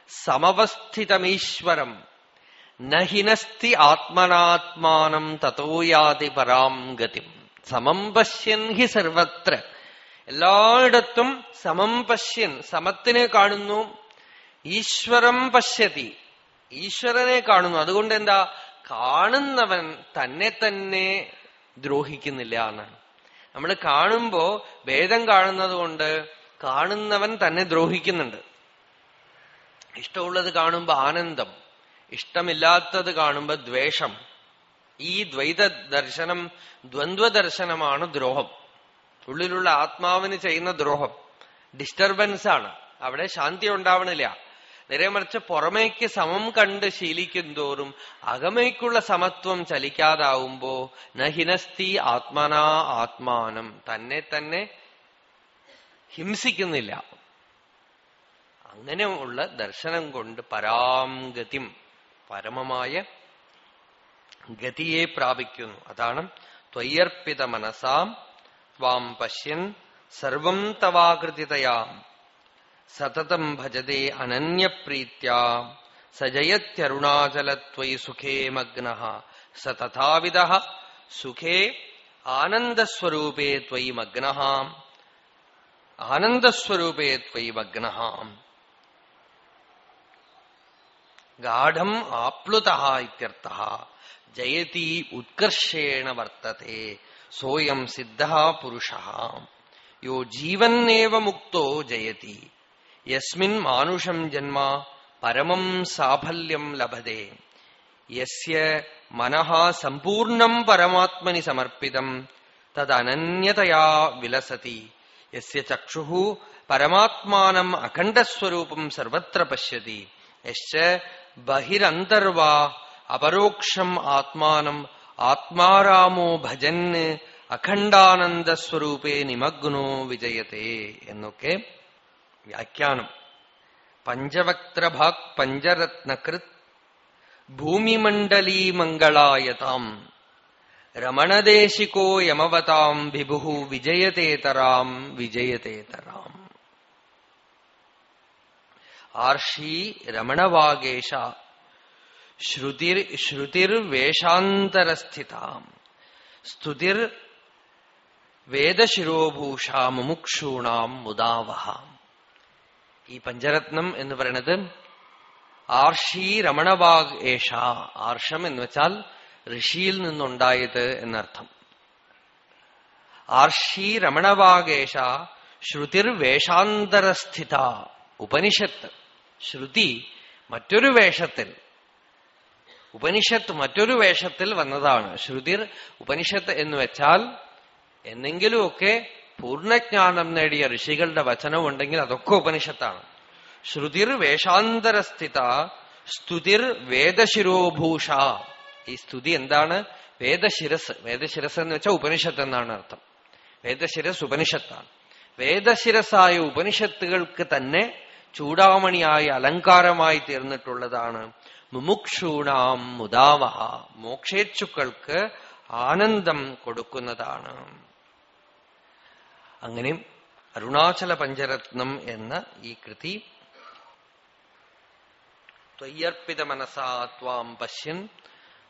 സമവസ്ഥിതമീശ്വരം. നഹിനസ്തി ആത്മനാത്മാനം തതോയാതി പരാം ഗതിം. സമം പശ്യൻ ഹി സർവത്ര. എല്ലായിടത്തും സമം പശ്യൻ സമത്തിനെ കാണുന്നു ഈശ്വരം പശ്യതി. ഈശ്വരനെ കാണുന്നു. അതുകൊണ്ട് എന്താ കാണുന്നവൻ തന്നെ തന്നെ ദ്രോഹിക്കുന്നില്ല എന്നാണ്. നമ്മൾ കാണുമ്പോ ഭേദം കാണുന്നത് കൊണ്ട് കാണുന്നവൻ തന്നെ ദ്രോഹിക്കുന്നുണ്ട്. ഇഷ്ടമുള്ളത് കാണുമ്പോ ആനന്ദം ഇഷ്ടമില്ലാത്തത് കാണുമ്പോ ദ്വേഷം. ഈ ദ്വൈത ദർശനം ദ്വന്ദ്വ ദർശനമാണ് ദ്രോഹം. ഉള്ളിലുള്ള ആത്മാവിന് ചെയ്യുന്ന ദ്രോഹം. ഡിസ്റ്റർബൻസ് ആണ്. അവിടെ ശാന്തി ഉണ്ടാവണില്ല. നേരെ മറിച്ച് പുറമേക്ക് സമം കണ്ട് ശീലിക്കും തോറും അകമേക്കുള്ള സമത്വം ചലിക്കാതാവുമ്പോ നഹിനസ്തി ആത്മനാ ആത്മാനം. തന്നെ തന്നെ ഹിംസിക്കുന്നില്ല. അങ്ങനെ ഉള്ള ദർശനം കൊണ്ട് പരാംഗതിം പരമമായ ഗതിയെ പ്രാപിക്കുന്നു. അതാണ് ത്വയ്യർപ്പിത മനസാം ത്വാം പശ്യൻ സർവം തവാകൃതിതയാം. സതതം ഭജതേ അനന്യപ്രീത്യാ. സജയത്യരുണാചലത്വയി സുഖേ മഗ്ന. സ തഥാവിധ സുഖേ ആനന്ദസ്വരൂപേ ത്വയി മഗ്ന. ആനന്ദസ്വരൂപേ ത്വയി മഗ്ന. ഗാഠം ആപ്ലുത ഇത്യർത്ഥ. ജയതി ഉത്കർഷേണ വർത്തത്തെ സോയം സിദ്ധ പുരുഷ. യോ ജീവന്നേവ മുക്തോ ജയതി യസ്മിൻ മാനുഷം ജന്മ പരമം സാഫല്യം ലഭത്തെ യസ്യ മനഃ സമ്പൂർണം പരമാത്മനി സമർപ്പിതം തദനന്യതയാ വിലസതി. യസ്യ ചക്ഷു പരമാത്മാനം അഖണ്ഡസ്വരൂപം സർവത്ര പശ്യതി. യശ്ച ബഹിരന്തർവാ അപരോക്ഷം ആത്മാനം ആത്മാരാമോ ഭജന് അഖണ്ഡാനന്ദ സ്വരൂപേ നിമഗ്നോ വിജയത്തെ എന്നൊക്കെ വ്യാഖ്യാനം. പഞ്ചവക്ത്രഭാക് പഞ്ചരത്നകൃത് ഭൂമിമണ്ഡലീ മംഗളായതാം. രമണദേശികോ യമവതാം വിഭു വിജയതേതരാം വിജയതേതരാം ആർഷി രമണവാഗേശ ശ്രുതിർ ശ്രുതിർ വേഷാന്തരസ്ഥിതാം സ്തുതിർ വേദശിരോഭൂഷ മുമുക്ഷൂണാം മുദാവഹ. ഈ പഞ്ചരത്നം എന്ന് പറയുന്നത് ആർഷി രമണവാഗ് ഏഷ ആർഷം എന്ന് വെച്ചാൽ ഋഷിയിൽ നിന്നുണ്ടായത് എന്നർത്ഥം. ആർഷി രമണവാഗേഷ ശ്രുതിർ വേഷാന്തരസ്ഥിത ഉപനിഷത്ത് ശ്രുതി മറ്റൊരു വേഷത്തിൽ ഉപനിഷത്ത് മറ്റൊരു വേഷത്തിൽ വന്നതാണ്. ശ്രുതിർ ഉപനിഷത്ത് എന്ന് വെച്ചാൽ എന്നെങ്കിലുമൊക്കെ പൂർണജ്ഞാനം നേടിയ ഋഷികളുടെ വചനം ഉണ്ടെങ്കിൽ അതൊക്കെ ഉപനിഷത്താണ്. ശ്രുതിർ വേഷാന്തരസ്ഥിത സ്തുതിർ വേദശിരോഭൂഷ. ഈ സ്തുതി എന്താണ്? വേദശിരസ്. വേദശിരസ് എന്ന് വെച്ചാൽ ഉപനിഷത്ത് എന്നാണ് അർത്ഥം. വേദശിരസ് ഉപനിഷത്താണ്. വേദശിരസായ ഉപനിഷത്തുകൾക്ക് തന്നെ ചൂടാമണിയായി അലങ്കാരമായി തീർന്നിട്ടുള്ളതാണ്. മുമുക്ഷൂണാം മുദാവഹ മോക്ഷേച്ഛുക്കൾക്ക് ആനന്ദം കൊടുക്കുന്നതാണ്. അങ്ങനെ അരുണാചല പഞ്ചരത്നം എന്ന ഈ കൃതി ത്വയ്യർപ്പിത മനസാ ത്വാം പശ്യൻ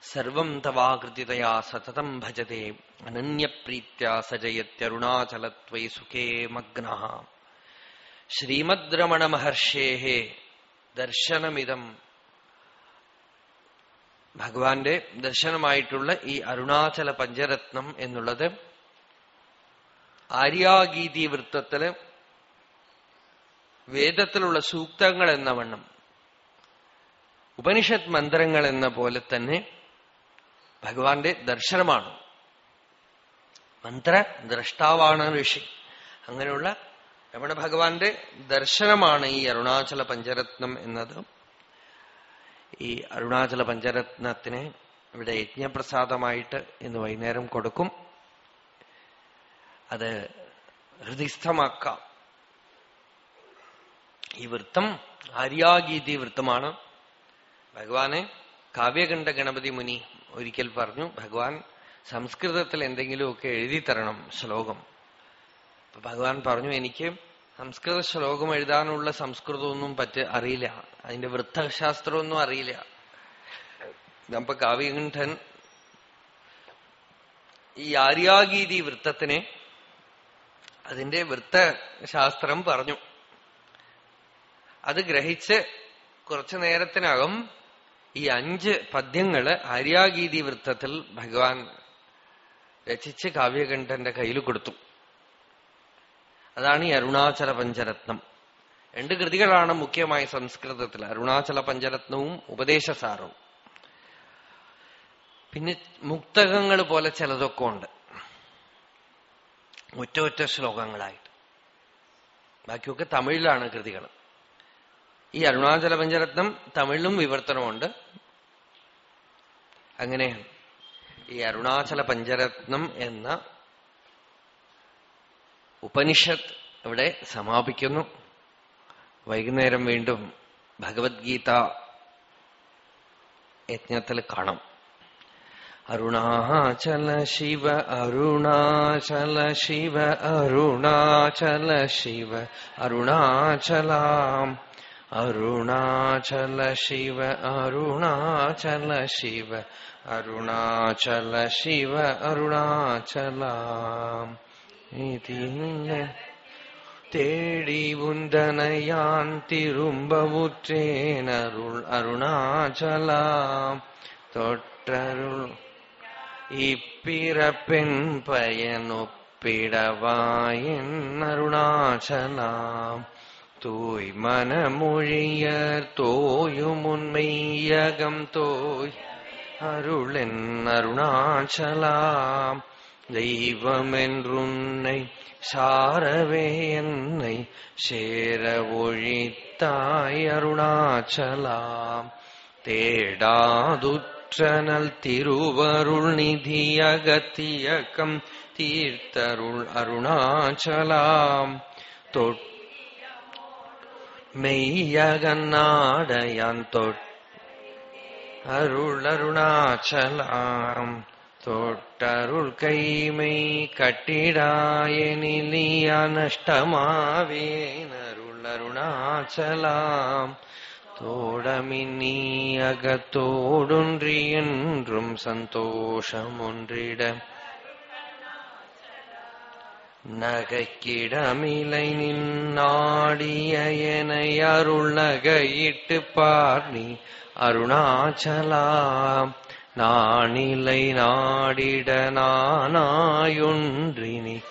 സർവം തവാകൃതിതയാ സതതം ഭജതേ അനന്യപ്രീത്യ സജയത്യരുണാചലത്വൈ സുഖേ മഗ്ന. ശ്രീമദ്രമണ മഹർഷേ ദർശനമിതം ഭഗവാന്റെ ദർശനമായിട്ടുള്ള ഈ അരുണാചല പഞ്ചരത്നം എന്നുള്ളത് ആര്യാഗീതി വൃത്തത്തിൽ വേദത്തിലുള്ള സൂക്തങ്ങൾ എന്ന വണ്ണം ഉപനിഷത്ത് മന്ത്രങ്ങൾ എന്ന പോലെ തന്നെ ഭഗവാന്റെ ദർശനമാണ്. മന്ത്ര ദ്രഷ്ടാവാണ് ഋഷി. അങ്ങനെയുള്ള രമണ ഭഗവാന്റെ ദർശനമാണ് ഈ അരുണാചല പഞ്ചരത്നം എന്നത്. ഈ അരുണാചല പഞ്ചരത്നത്തിന് ഇവിടെ യജ്ഞപ്രസാദമായിട്ട് ഇന്ന് വൈകുന്നേരം കൊടുക്കും. അത് ഹൃദയസ്ഥമാക്കാം ഈ വൃത്തം ആര്യാഗീതി വൃത്തമാണ്. ഭഗവാനെ കാവ്യകണ്ഠ ഗണപതി മുനി ഒരിക്കൽ പറഞ്ഞു ഭഗവാൻ സംസ്കൃതത്തിൽ എന്തെങ്കിലുമൊക്കെ എഴുതി തരണം ശ്ലോകം. ഭഗവാൻ പറഞ്ഞു എനിക്ക് സംസ്കൃത ശ്ലോകം എഴുതാനുള്ള സംസ്കൃതമൊന്നും പറ്റ അറിയില്ല. അതിന്റെ വൃദ്ധശാസ്ത്രമൊന്നും അറിയില്ല. നമ്മ കാവ്യകണ്ഠൻ ഈ ആര്യാഗീതി വൃത്തത്തിനെ അതിന്റെ വൃത്തശാസ്ത്രം പറഞ്ഞു. അത് ഗ്രഹിച്ച് കുറച്ചു നേരത്തിനകം ഈ അഞ്ച് പദ്യങ്ങൾ ആര്യാഗീതി വൃത്തത്തിൽ ഭഗവാൻ രചിച്ച് കാവ്യകണ്ഠന്റെ കയ്യിൽ കൊടുത്തു. അതാണ് ഈ അരുണാചല പഞ്ചരത്നം രണ്ട് കൃതികളാണ് മുഖ്യമായി സംസ്കൃതത്തിൽ. അരുണാചല പഞ്ചരത്നവും ഉപദേശസാരവും. പിന്നെ മുക്തകങ്ങൾ പോലെ ചിലതൊക്കെ ഉണ്ട്. ഒറ്റ ഒറ്റ ശ്ലോകങ്ങളായിട്ട്. ബാക്കിയൊക്കെ തമിഴിലാണ് കൃതികൾ. ഈ അരുണാചല പഞ്ചരത്നം തമിഴിലും വിവർത്തനമുണ്ട്. അങ്ങനെ ഈ അരുണാചല പഞ്ചരത്നം എന്ന ഉപനിഷത്ത് ഇവിടെ സമാപിക്കുന്നു. വൈകുന്നേരം വീണ്ടും ഭഗവത്ഗീത യജ്ഞത്തിൽ കാണാം. അരുണാചല ശിവ അരുണാചല ശിവ അരുണാചല ശിവ അരുണാചലാം. അരുണാചല ശിവ അരുണാചല ശിവ അരുണാചല ശിവ അരുണാചലാം. ഇതിനെ தேடி உந்தனையான் திரும்பவுற்றேன் அருள் அருணாச்சலாம் தொற்றருள் இப்பிறப்பெண் பயனொப்பிடவாயின் அருணாச்சலாம் தூய் மனமொழியர் தோயும் உண்மையகம் தோய் அருளென் அருணாச்சலாம் தெய்வமென்றுன்னை சாரவே என்னை சேர ஒழித்தாய் அருணாச்சலாம். தேடாதுற்றனல் திருவருள் நிதியகத்தியக்கம் தீர்த்தருள் அருணாச்சலாம். தொட் மெய்யகநாடயான் தொட் அருள் அருணாச்சலாம். தொட்டருள் கைமை கட்டிடாயனிலிய நஷ்டமாவேன் அருணாச்சலாம். தோடமின்னி அகத்தோடொன்றி என்றும் சந்தோஷம் ஒன்றிட நகைக்கிடமிலை நின்னாடியனை அருள் நகையிட்டு பார்னி அருணாச்சலாம். நானிலை நாடிட நானாயொன்றினி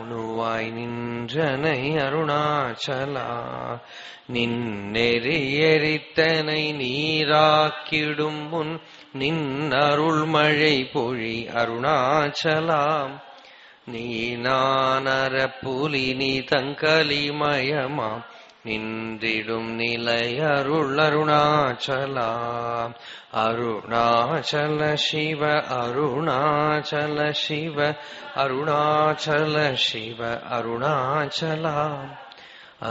உணுவாய் நின்றனை அருணாச்சலா. நின் நின்னெறியரித்தனை நீராக்கிடும் முன் நின் அருள்மழை பொழி அருணாச்சலாம். நீ நானர புலி நீ தங்கலிமயமாம் நின்றிடும் நிலை அருள் அருணாச்சலா அருணாச்சல சிவ அருணாச்சல சிவ அருணாச்சல சிவ அருணாச்சலா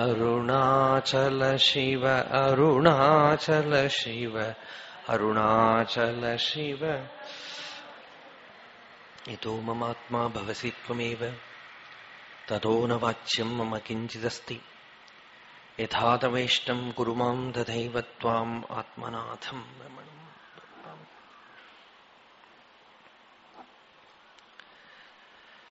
அருணாச்சல சிவ அருணாச்சல சிவ அருணாச்சல சிவ इतो ममात्मा भवसि त्वमेव ततो न वाच्यम् मम किञ्चिदस्ति यथा तवेष्टम् कुरु माम् तथैव त्वाम् आत्मनाथम् मम